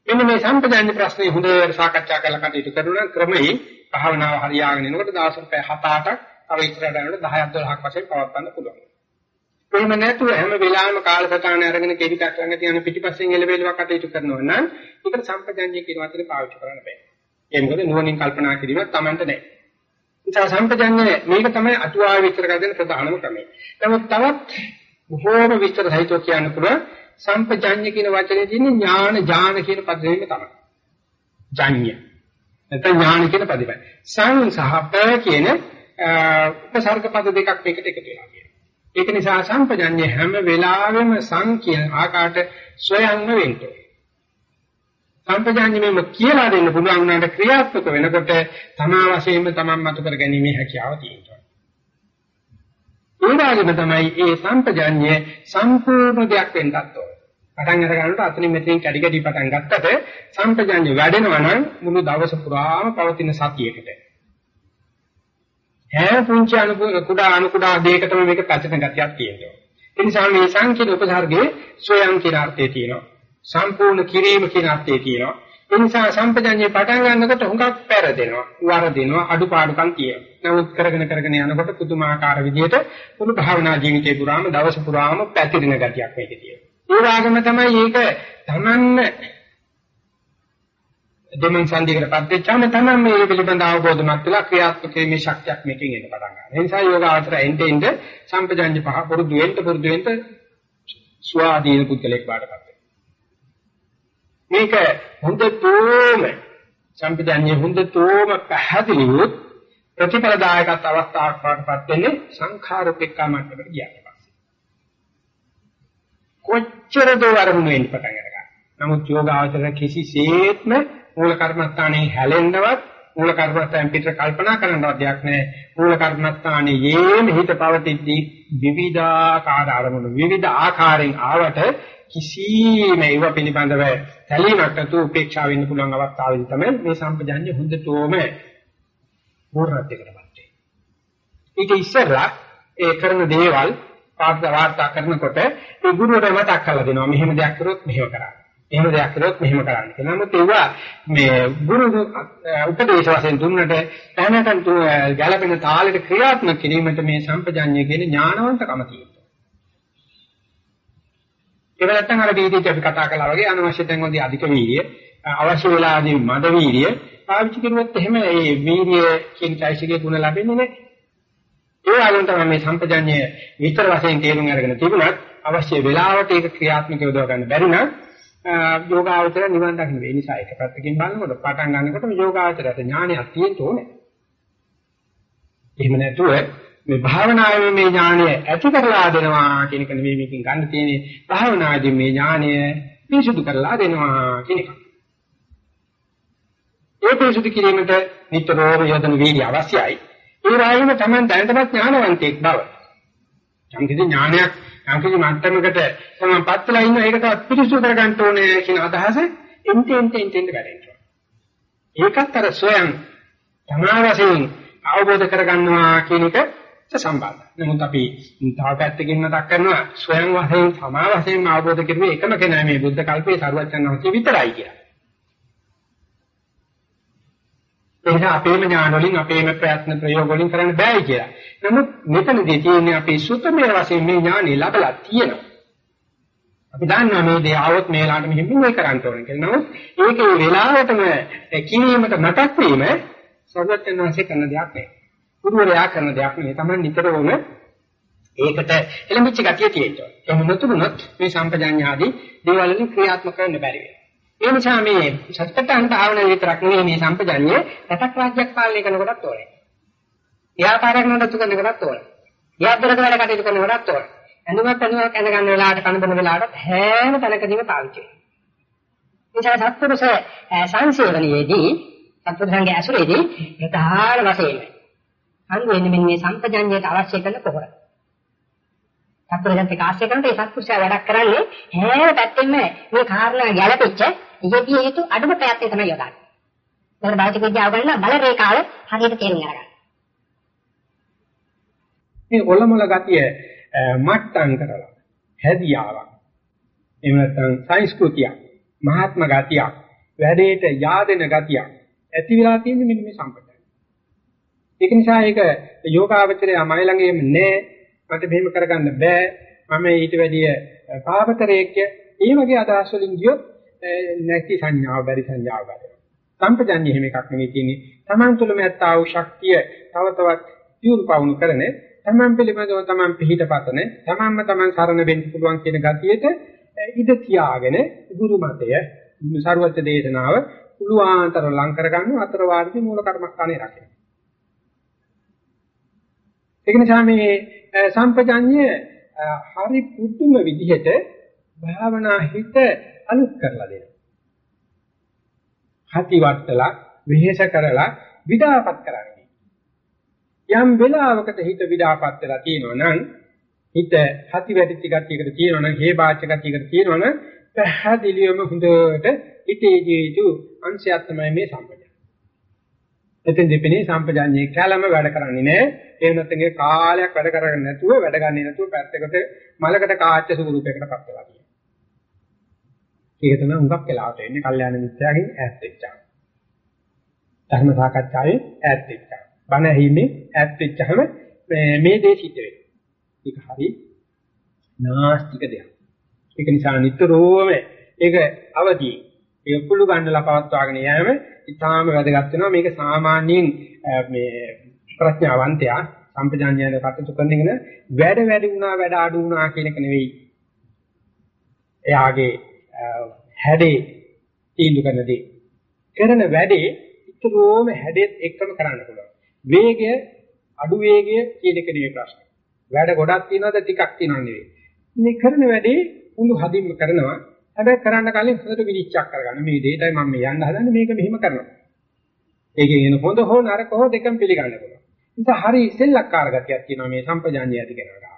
මෙන්න මේ සම්පජාන්‍ය ප්‍රශ්නේ හොඳට සාකච්ඡා කරලා කටයුතු කරන ක්‍රමයේ භාවනාව හරියාගෙන යනකොට දවසට පැය 7-8ක් තව ඉස්සරහට යනකොට 10ක් 12ක් වශයෙන් පවත්වන්න පුළුවන්. එහෙම නැතුව හැම වෙලාවෙම කාලසටහන අරගෙන කෙවිතක් ළඟ තියන පිටිපස්සෙන් එළවෙලවක් කටයුතු කරනවා නම් ඒකට සම්පජාන්‍ය කියන වචනේ පාවිච්චි කරන්න බෑ. ඒ මොකද නුවණින් කල්පනා කිරීමක් Tamanට නැහැ. නිසා සම්පජඤ්ඤය මේක තමයි අටුවාව විස්තර කරගෙන ප්‍රධානම ක්‍රමය. නමුත් තවත් බොහෝම විස්තර සහිතව කියන්න පුළුවන් සම්පජඤ්ඤ කියන වචනේ තියෙන ඥාන ඥාන කියන පදෙම තමයි. ජඤ්ඤ. නැත්නම් ඥාන කියන පදෙමයි. සං සහ ප කියන උපසර්ග පද දෙකක් එකට එකතු වෙලා කියනවා. ඒක නිසා සම්පජඤ්ඤය හැම වෙලාවෙම සං කියන ආකාරයට ස්වයංම වෙන්නේ. සම්පජාන්‍යමෙම කියලා දෙන්න පුළුවන් වුණාට ක්‍රියාත්මක වෙනකොට තමා වශයෙන්ම තමන් මතු කර ගැනීමේ හැකියාව තියෙනවා. ඒ වගේම තමයි ඒ සම්පජාන්‍ය සම්පූර්ණ දෙයක් වෙන්නත් ඕන. පටන් අර ගන්නකොට අතනින් මෙතනින් කැඩි කැඩි පටන් ගත්තට සම්පජාන්‍ය වැඩෙනවා නම් මුළු දවස පුරාම පවතින සතියකට. හැම පුංචි අනු කුඩා අනු කුඩා දෙයකටම මේක පැතිරෙන ගතියක් තියෙනවා. ඒ නිසා මේ සංකීර්ණ උපසර්ගයේ ස්වයං කියන අර්ථය තියෙනවා. සම්පූර්ණ කිරීම කියන අර්ථය තියෙනවා. ඒ නිසා සම්පජඤ්ඤේ පටන් ගන්නකොට හුඟක් පෙරදෙනවා, වරදිනවා, අඩුපාඩුකම් තියෙනවා. නමුත් කරගෙන කරගෙන යනකොට පුදුමාකාර විදිහට මුළු භාවනා ජීවිතේ පුරාම දවස පුරාම පැතිරෙන ගතියක් මේකේ තියෙනවා. ඒ වගේම තමයි මේක තමන්න දෙමන් සංදීකරපත් වෙච්චාම තමයි මේ පිළිබඳ අවබෝධමත් වෙලා ක්‍රියාත්මක වීමේ ශක්තියක් මේකෙන් එන්න පටන් ගන්නවා. ඒ නිසා යෝගාවචර එnde end සම්පජඤ්ඤ පහ පුරුදු වෙන්න පුරුදු වෙන්න ස්වාධීන පුද්ගලෙක් බාටපත් මේක හොඳටම සම්පදන්නේ හොඳටම පැහැදිලිවොත් ප්‍රතිපලදායකත් අවස්ථාවක් වඩපත් වෙන්නේ සංඛාරෝපේක්ඛා මට්ටමට ගියාට පස්සේ. කොච්චර දෝ අරමුණු වෙන්න පටන් ගන්නවා. නමුත් යෝගාචර කිසිසේත්ම මූල කර්මස්ථානයේ හැලෙන්නවත් මූල කර්මස්ථාන පිටර කල්පනා කරන්නවත් දෙයක් නැහැ. මූල කර්මස්ථානයේ යේම හිත පවතිද්දී විවිධාකාර අරමුණු විවිධ ආකාරයෙන් ආවට කිසිම ඒව පිළිබඳව තැලීමක් නැතුව උපේක්ෂා වෙන්න පුළුවන් අවස්ථාවේදී තමයි මේ සම්පජාන්‍ය හොඳටම මෝරණයකටපත් වෙන්නේ. ඊට ඉස්සෙල්ලා ඒ කරන දේවල් පාඩ වාර්තා කරනකොට ඒ ගුරුවරයා මතක් කරලා දෙනවා මෙහෙම දෙයක් කරොත් මෙහෙම කරන්න. එහෙම දෙයක් කරොත් මෙහෙම කරන්න කියලා. නමුත් ඒවා මේ ගුරු උපදේශ වශයෙන් දුන්නට තැනකට ගැළපෙන තාලෙට ක්‍රියාත්මක කිරීමට මේ සම්පජාන්‍ය කියන ඥානවන්තකම තියෙනවා. ඒක නැත්තම් අර වීදියට අපි කතා කළා වගේ අනවශ්‍ය තැන් වලදී අධික වීර්ය අවශ්‍ය වෙලාදී මද වීර්ය පාවිච්චි කරුවොත් එහෙම ඒ වීර්ය කියන চৈতසිකේ ගුණ ලැබෙන්නේ නැහැ. ඒ වගේම තමයි මේ සම්පජඤ්ඤය විතර වශයෙන් තේරුම් අරගෙන තිබුණත් අවශ්‍ය වෙලාවට ඒක ක්‍රියාත්මක යොදව ගන්න බැරි නම් යෝගාවචර නිවන් දකින්න වෙයි. නිසා ඒක පැත්තකින් බලනකොට පටන් ගන්නකොට යෝගාවචරයට ඥානයක් තියෙන්න ඕනේ. එහෙම නැතුව මේ භාවනාවේ මේ ඥානය ඇති කරලා දෙනවා කියන එක නෙමෙයි මේකෙන් ගන්න තියෙන්නේ භාවනාදී මේ ඥානය පිරිසුදු කරලා දෙනවා කියන එක. ඒ පිරිසුදු කිරීමට නිතරම යොදන වීර්ය අවශ්‍යයි. ඒ වගේම තමයි දැනටමත් ඥානවන්තයෙක් බව. යම්කිසි ඥානයක් යම්කිසි මට්ටමකට තමන්පත් වෙලා ඉන්න ඒක තවත් පිරිසුදු කරගන්න ඕනේ කියන අදහස එන්ටෙන් එන්ටෙන් එන්ටෙන් වැඩෙනවා. ඒකත් අර ස්වයං තමා වශයෙන් අවබෝධ කරගන්නවා කියන එක සම්බන්ධයි. නමුත් අපි තව පැත්තකින් මතක් කරනවා ස්වයං වශයෙන් තමා වශයෙන් අවබෝධ කිරීමේ එකම කෙනා මේ බුද්ධ කල්පයේ සරුවචන් වහන්සේ විතරයි කියලා. ඒක අපේම ඥාන වලින් අපේම ප්‍රයත්න ප්‍රයෝග වලින් කරන්න බෑයි කියලා. නමුත් මෙතනදී තියෙන්නේ අපේ සුතමේ වශයෙන් මේ ඥානෙ ලැබලා තියෙනවා. අපි දන්නවා මේ දේ આવොත් මේ ලාට මෙහෙම මේ කරන්න ඕනේ කියලා. නමුත් ඒකේ වෙලාවටම කිරීමට මතක් වීම සර්වඥාන්සේ කරන දෙයක් නෙවෙයි. ගුරුවරයා කරන දෙයක් නෙවෙයි. Taman නිතරම ඒකට එළඹිච්ච ගතිය තියෙනවා. එහෙම නැතුනොත් මේ සම්පජාඤ්ඤාදී දේවල් වලින් ක්‍රියාත්මක කරන්න බැරි වෙනවා. ඒ නිසා මේ සත්‍යත්‍යං භාවනාව විතරක් නෙවෙයි මේ සම්පජාඤ්ඤය රටක් රාජ්‍යයක් පාලනය කරනකොටත් ඕනේ. ව්‍යාපාරයක් නඩත්තු කරනකොටත් ඕනේ. ව්‍යාපාරක වැඩ කටයුතු කරනකොටත් ඕනේ. ඇඳුමක් ඇඳුමක් ඇඳ ගන්න වෙලාවට කන බොන වෙලාවට හැම තැනකදීම පාවිච්චි වෙනවා. ඒ සත්පුරුෂ සංසේවනයේදී සත්පුරුෂයන්ගේ ඇසුරේදී ප්‍රධාන වශයෙන් හංග වෙන්නේ මෙන්න මේ සම්පජඤ්ඤයට අවශ්‍ය කරන පොහොර. සත්පුරුෂයන්ට කාශ්‍ය කරනට ඒ සත්පුරුෂයා වැඩක් කරන්නේ හැම පැත්තෙම මේ කාරණා ගැළපෙච්ච යෙදී යුතු අඩුම ප්‍රයත්නය තමයි යොදන්නේ. ඒකට භෞතික විද්‍යාව ගන්න බල රේඛාව හරියට තේරුම් අරගන්න. මේ ඔලමුල ගතිය මට්ටම් කරලා හැදියාවක් එහෙම නැත්නම් සංස්කෘතියක් මහාත්ම ගතියක් වැඩේට yaadena ගතියක් ඇති වෙලා තියෙන්නේ මෙන්න මේ සම්පතයි. ඒක නිසා ඒක යෝගාවචරය මයි ළඟ එන්නේ නැහැ මට මෙහෙම කරගන්න බෑ මම ඊට වැඩිය පාපතරයේක ඒ වගේ අදහස් වලින් ගියොත් නැති සංඥාව බැරි සංඥාව ගන්නවා. සම්පජන්‍ය එහෙම එකක් නෙවෙයි තියෙන්නේ. Taman තුළම ඇත්තා වූ ශක්තිය තව තවත් දියුණු පවුණු කරන තමන් පිළිබඳව තමන් පිළිහිටපතන තමන්ම තමන් සරණ වෙන්න පුළුවන් කියන ගතියට ඉඳ තියාගෙන ගුරු මතය සරුවච්ච දේශනාව පුළුවන්තර ලං කරගන්න අතර වාර්ධි මූල කර්මස්ථානේ රකින්න. ඒක නිසා මේ සම්පජඤ්ඤය හරි පුදුම විදිහට භාවනා හිත අලුත් කරලා දෙනවා. හති වට්ටලා විහෙස කරලා විඩාපත් කරන්නේ. යම් වෙලාවකට හිත විඩාපත් වෙලා තියෙනවා නම් හිත හති වැටිච්ච ගතියකට තියෙනවා නම් හේබාච්ච ගතියකට තියෙනවා නම් පැහැදිලිවම හොඳට හිතේ ජීවිතු අංශයක් තමයි මේ සම්පජාන. එතෙන් දෙපෙනේ සම්පජාන්නේ කැලම වැඩ කරන්නේ නැහැ. ඒ නැත්නම් කාලයක් වැඩ කරගන්න නැතුව වැඩ ගන්නේ නැතුව පැත්තකට මලකට කාච්ච ස්වරූපයකට පත් වෙලා තියෙනවා. ඒක තමයි හුඟක් වෙලාවට එන්නේ කල්යාණ මිත්‍යාගෙන් ඈත් වෙච්චා. ධර්ම සාකච්ඡාවේ ඈත් වෙච්චා. බණ ඇහිීමේ ඈත් වෙච්චහම මේ දේ සිද්ධ වෙනවා. ඒක හරි නාස්තික දෙයක්. ඒක නිසා නිතරම ඒක අවදී ඒක කුළු ගන්නලා පවත්වාගෙන යෑම ඉතාම වැදගත් වෙනවා. මේක සාමාන්‍යයෙන් මේ ප්‍රඥාවන්තයා සම්පජාඤ්ඤයන කටයුතු කරනගෙන වැඩ වැඩි වුණා වැඩ අඩු වුණා කියන එක නෙවෙයි. එයාගේ හැඩේ තීන්දුව කරනදී කරන වැඩේ ඉතරෝම හැඩෙත් එක්කම කරන්න පුළුවන්. වේගය අඩු වේගය කියන එක නෙවෙයි ප්‍රශ්නේ. වැඩ ගොඩක් තියනවද ටිකක් තියනවද නෙවෙයි. මේ කරන වැඩේ මුළු හදින්ම කරනවා. හැබැයි කරන්න කලින් හොඳට විනිශ්චය කරගන්න. මේ දෙයටයි මම මේ යන්න හදන්නේ මේක මෙහෙම කරනවා. ඒකේ එන හොඳ හෝ නරක හෝ දෙකම පිළිගන්න පුළුවන්. නිසා හරි සෙල්ලක්කාර ගතියක් තියෙනවා මේ සම්පජාඤ්ඤය ඇති කරනවා.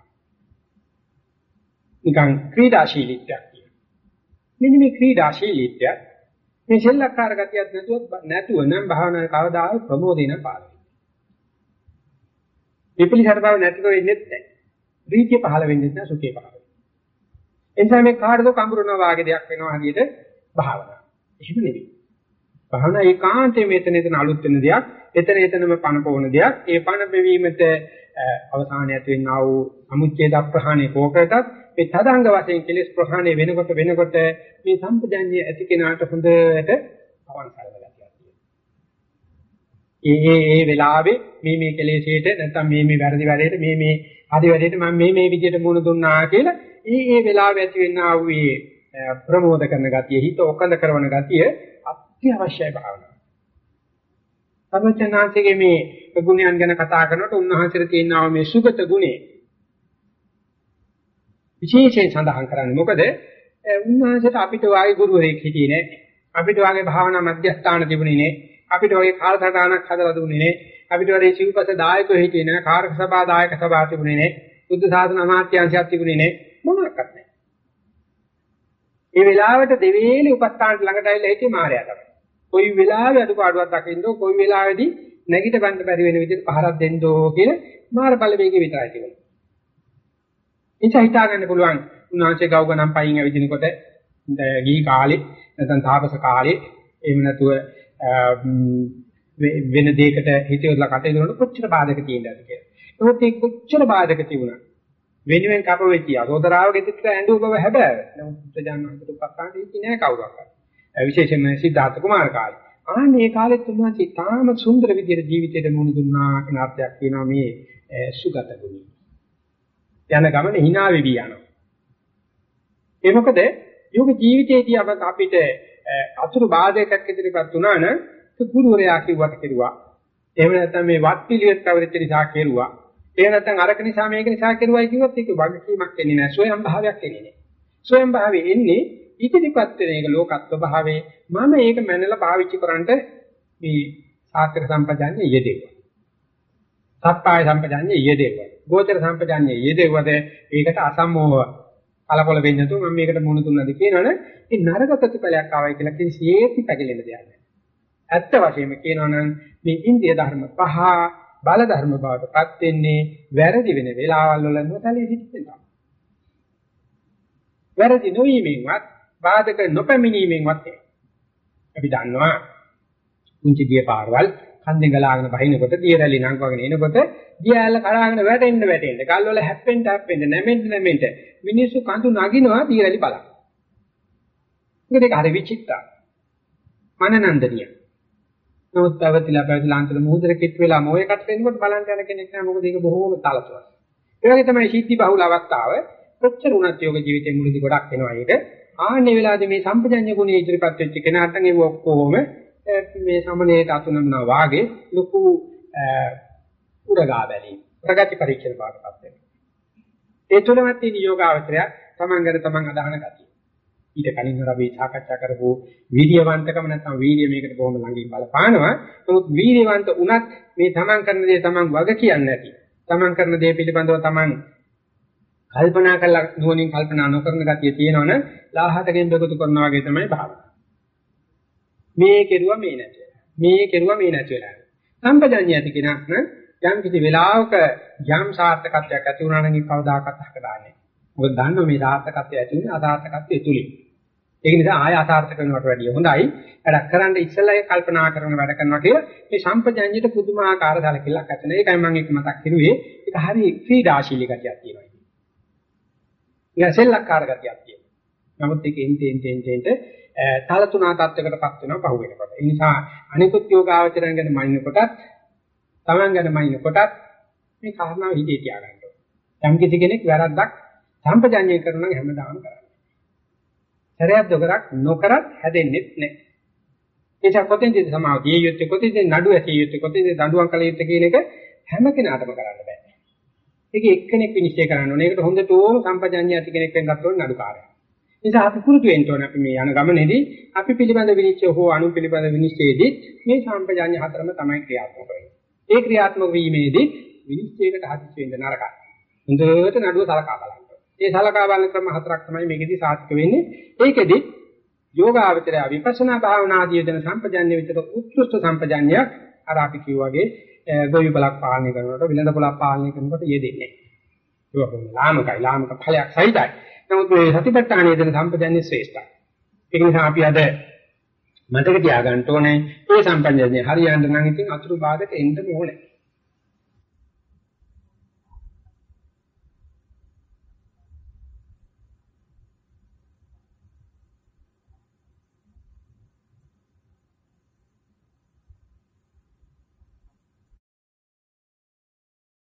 නිකන් ක්‍රීඩාශීලීත්වයක් කියනවා. මෙන්න මේ ක්‍රීඩාශීලීත්වය මේ සෙල්ලක්කාර ගතියක් නැතුව නැතුව නම් භාවනාවේ කවදාවත් ප්‍රමෝදින පාලනය. විපලිසර බව නැතිව වෙන්නේ නැහැ. ප්‍රීතිය පහළ වෙන්නේ නැහැ සුඛය පහළ වෙනවා. එනිසා මේ කාටද කඹරනවා වාගේ දෙයක් වෙනවා හරියට භාවනාව. එහෙම නෙවෙයි. භාවනා ඒකාන්තයෙන් මෙතන එතන අලුත් වෙන දෙයක්. එතන එතනම පණ පොවන දෙයක්. ඒ පණ පෙවීමට අවසානයට වෙන්නා වූ අමුච්ඡේද ප්‍රහාණය කෝකටත් මේ තදංග වශයෙන් කෙලෙස් ප්‍රහාණය වෙනකොට වෙනකොට මේ සම්පජඤ්ඤය ඇති කෙනාට හොඳට අවංසරව ඒ ඒ ඒ වෙලාවේ මේ මේ කෙලෙසේට නැත්නම් මේ මේ වැරදි වැඩේට මේ මේ හරි වැඩේට මම මේ මේ විදිහට මුණ දුන්නා කියලා ඒ ඒ වෙලාවේ ඇති වෙනා වූ මේ ප්‍රමෝද කරන ගතිය හිත ඔකඳ කරන ගතිය අත්‍යවශ්‍යයි භාවනාව. සර්වචනාංශයේ මේ ගුණයන් ගැන කතා කරනකොට උන්වහන්සේට තියෙනවා මේ සුගත ගුණය. විශේෂයෙන් සඳහන් කරන්නේ මොකද උන්වහන්සේට අපිට වාගේ ගුරුවරයෙක් හිටියේ නෑ. අපිට වාගේ භාවනා මධ්‍යස්ථාන තිබුණේ නෑ. අපිට වාගේ කාලසටහනක් හදලා දුන්නේ නෑ. අපිට වාගේ සිව්පස දායකයෝ හිටියේ නෑ. කාර්ක සභා දායක සභා තිබුණේ නෑ. බුද්ධ ශාසන අමාත්‍යාංශයක් තිබුණේ නෑ. මොනවාක්වත් නෑ. ඒ වෙලාවට දෙවේලි උපස්ථානට ළඟට ඇවිල්ලා හිටියේ මාර්යා තමයි. කොයි වෙලාවෙ අඩුපාඩුවක් දකින්නෝ කොයි වෙලාවෙදි නැගිට ගන්න බැරි වෙන විදිහට පහරක් දෙන්නෝ කියන මාර බලවේගය විතරයි තිබුණේ. එනිසා හිතා ගන්න පුළුවන් උන්වහන්සේ ගව් ගණන් පයින් ඇවිදිනකොට ගිහි කාලේ නැත්නම් තාපස කාලේ එහෙම නැතුව වෙන දෙයකට හිතේවලා කටයුතු කරනකොට කොච්චර බාධක තියෙනවද කියලා. නමුත් ඒ කොච්චර බාධක තිබුණා වෙනුවෙන් කප වෙච්ච යසෝදරාව ගෙදරට ඇඬුව බව හැබැයි. නමුත් ප්‍රජානන්තට උපස්ථාන දෙන්නේ නැහැ කවුරක්වත්. විශේෂයෙන්ම සිද්ධාර්ථ කුමාර කාලේ. ආන්නේ මේ කාලෙත් උන්වහන්සේ තාම සුන්දර විදිහට ජීවිතයට මුහුණ දුන්නා කියන අර්ථයක් තියෙනවා මේ සුගත ගුණය. යන ගමන hina වෙවි යනවා. ඒ මොකද යෝග ජීවිතයේදී අපිට අතුරු බාධකයක් ඉදිරියපත් වුණා නම් ගුරුවරයා කිව්වට කෙරුවා. එහෙම නැත්නම් මේ වත් පිළිවෙත් කවරෙච්ච නිසා කෙරුවා. එහෙම නැත්නම් අරක නිසා මේක නිසා කෙරුවයි කිව්වොත් ඒක වගකීමක් එන්නේ නැහැ. ස්වයං භාවයක් එන්නේ නැහැ. ස්වයං භාවය එන්නේ ඉදිරිපත් වෙන එක ලෝකත්ව භාවයේ මම ඒක මැනලා පාවිච්චි කරන්නට මේ සාත්‍ර සම්පජාන්නේ යෙදෙව්වා. සත්පාය සම්පජාන්නේ යෙදෙව්වා. ගෝචර සම්පජාන්නේ යෙදෙව්වද ඒකට අසම්මෝහ කලකොල වෙන්නේ නැතුව මම මේකට මුණ දුන්නාද කියනවනේ ඒ නරක ප්‍රතිඵලයක් ආවයි කියලා කිසිසේත් පැකිලෙන්න දෙයක් නැහැ. ඇත්ත වශයෙන්ම කියනවනම් මේ ඉන්දිය ධර්ම පහ බල ධර්ම බවටපත් වෙන්නේ වැරදි වෙන වෙලාවල් වල නොතලී හිටින්න. වැරදි නොවීමෙන්වත් බාධක නොපැමිණීමෙන්වත් අපි දන්නවා කුංචි දිය පාරවල් කන්දෙන් ගලාගෙන බහිනකොට දිය රැලි නංගවගෙන එනකොට දිය ඇල්ල කඩාගෙන වැටෙන්න වැටෙන්න ගල් වල හැප්පෙන්න හැප්පෙන්න නැමෙන්න නැමෙන්න මිනිස්සු කඳු නගිනවා දිය රැලි බලන්න. මේක හරි විචිත්තා. මනනන්දනිය. නමුත් පැවතිලා පැවතිලා අන්තර මුහුදට කිට් වෙලා මොයකට වෙනකොට බලන්න යන කෙනෙක් නෑ මොකද ඒක බොහෝම තලතුවක්. ඒ වගේ තමයි සිද්ධි බහුල අවස්ථාව කොච්චර උනත් යෝග ජීවිතේ මුලදී ගොඩක් වෙනවා ඒක. ආන්නේ වෙලාවේදී මේ සම්පජඤ්ඤ ගුණය ඉදිරිපත් වෙච්ච කෙනාට නම් ඒක ඔක්කොම මේ සමනේට අතුනමනවා වාගේ ලොකු උරගා බැලීම ප්‍රගති පරීක්ෂණ පාඩපත් වෙනවා. ඒ තුලමත් තියෙන යෝගාවචරය තමන්ගට තමන් අදහන ගතිය. ඊට කලින් අපි සාකච්ඡා කරපු වීර්යවන්තකම නැත්නම් වීර්ය මේකට බොහොම ළඟින් බලපානවා. නමුත් වීර්යවන්ත උනත් මේ තමන් කරන දේ තමන් වග කියන්නේ නැති. තමන් කරන දේ පිළිබඳව තමන් කල්පනා කරලා නුවණින් කල්පනා නොකරන ගතිය තියෙනවනේ ලාහතකින් බෙගතු කරනවා වගේ තමයි භාවනාව. මේ කෙරුවා මේ නැති වෙලා. මේ කෙරුවා මේ නැති වෙලා. සම්පජඤ්ඤය ඇති කෙනක් නම් යම් කිසි වෙලාවක යම් සාර්ථකත්වයක් ඇති වුණා නම් ඒක කවදාකවත් හකදාන්නේ. මොකද දන්නවා මේ සාර්ථකත්වය ඇති වෙන්නේ අසාර්ථකත්වය තුලින්. ඒක නිසා ආය අසාර්ථක වෙනවට වැඩිය හොඳයි. වැඩක් කරන්න ඉස්සෙල්ලා ඒ කල්පනා කරන වැඩ කරනවා කියලා මේ සම්පජඤ්ඤයට පුදුමාකාර සැලකිල්ලක් ඇති වෙනවා. ඒකයි මම ඒක මතක් කරුවේ. ඒක හරි ක්‍රීඩාශීලී ගතියක් තියෙනවා. ඒක සෙල්ලක්කාර ගතියක් තියෙනවා. නමුත් ඒක එන්ටෙන් එන්ටෙන් එන්ටෙන් තලතුණා තත්වයකටපත් වෙනවා පහු වෙනකොට. ඒ නිසා අනිකුත් යෝගාවචරයන් ගැන මනින කොටත්, Taman ගැන මනින කොටත් මේ කාරණාව හිතේ තියාගන්න ඕනේ. යම් කිසි කෙනෙක් වැරද්දක් සම්පජාඤ්ඤය කරනවා නම් හැමදාම කරන්නේ. සරයක් දොකරක් නොකරත් හැදෙන්නේ නැහැ. ඒක කොතෙන්ද සමාධිය යුත්තේ කොතෙන්ද නඩු ඇසිය යුත්තේ කොතෙන්ද දඬුවම් කළ යුත්තේ කියන එක හැම කෙනාටම කරන්න බෑ. ඒක එක්කෙනෙක් විනිශ්චය කරන්න ඕනේ. ඒකට හොඳට ඕම සම්පජාඤ්ඤය ඇති කෙනෙක් වෙන්න ගන්න ඕනේ නඩුකාරයා. නිසා අපි පුරුදු වෙන්න ඕනේ අපි මේ යන ගමනේදී අපි පිළිබඳ විනිශ්චය හෝ අනු පිළිබඳ විනිශ්චයේදී මේ සම්පජාඤ්ඤ හතරම තමයි ක්‍රියාත්මක වෙන්නේ. ඒ ක්‍රියාත්මක වීමේදී විනිශ්චයකට හදිස්සි වෙන්න නරකයි. හොඳට නඩුව සලකා බලන්න. මේ සලකා බලන ක්‍රම හතරක් තමයි මේකෙදී සාර්ථක වෙන්නේ. ඒකෙදි යෝගාවචරය විපස්සනා භාවනාදී යන සම්පජාඤ්ඤ විතර උත්කෘෂ්ඨ සම්පජාඤ්ඤයක් අර අපි කිව්වාගේ ගොවි බලක් පාලනය කරනකොට විලඳ පොලක් පාලනය කරනකොට යෙදෙන්නේ. ඒක ලාමකයි ලාමක ඵලයක් සහිතයි. නමුත් මේ සතිපට්ඨානයේ දෙන සම්පජන්‍ය ශ්‍රේෂ්ඨයි. ඒක නිසා අපි අද මතක තියාගන්න ඕනේ මේ සම්පජන්‍ය හරියන්න නම් ඉතින් අතුරු බාධක එන්න ඕනේ.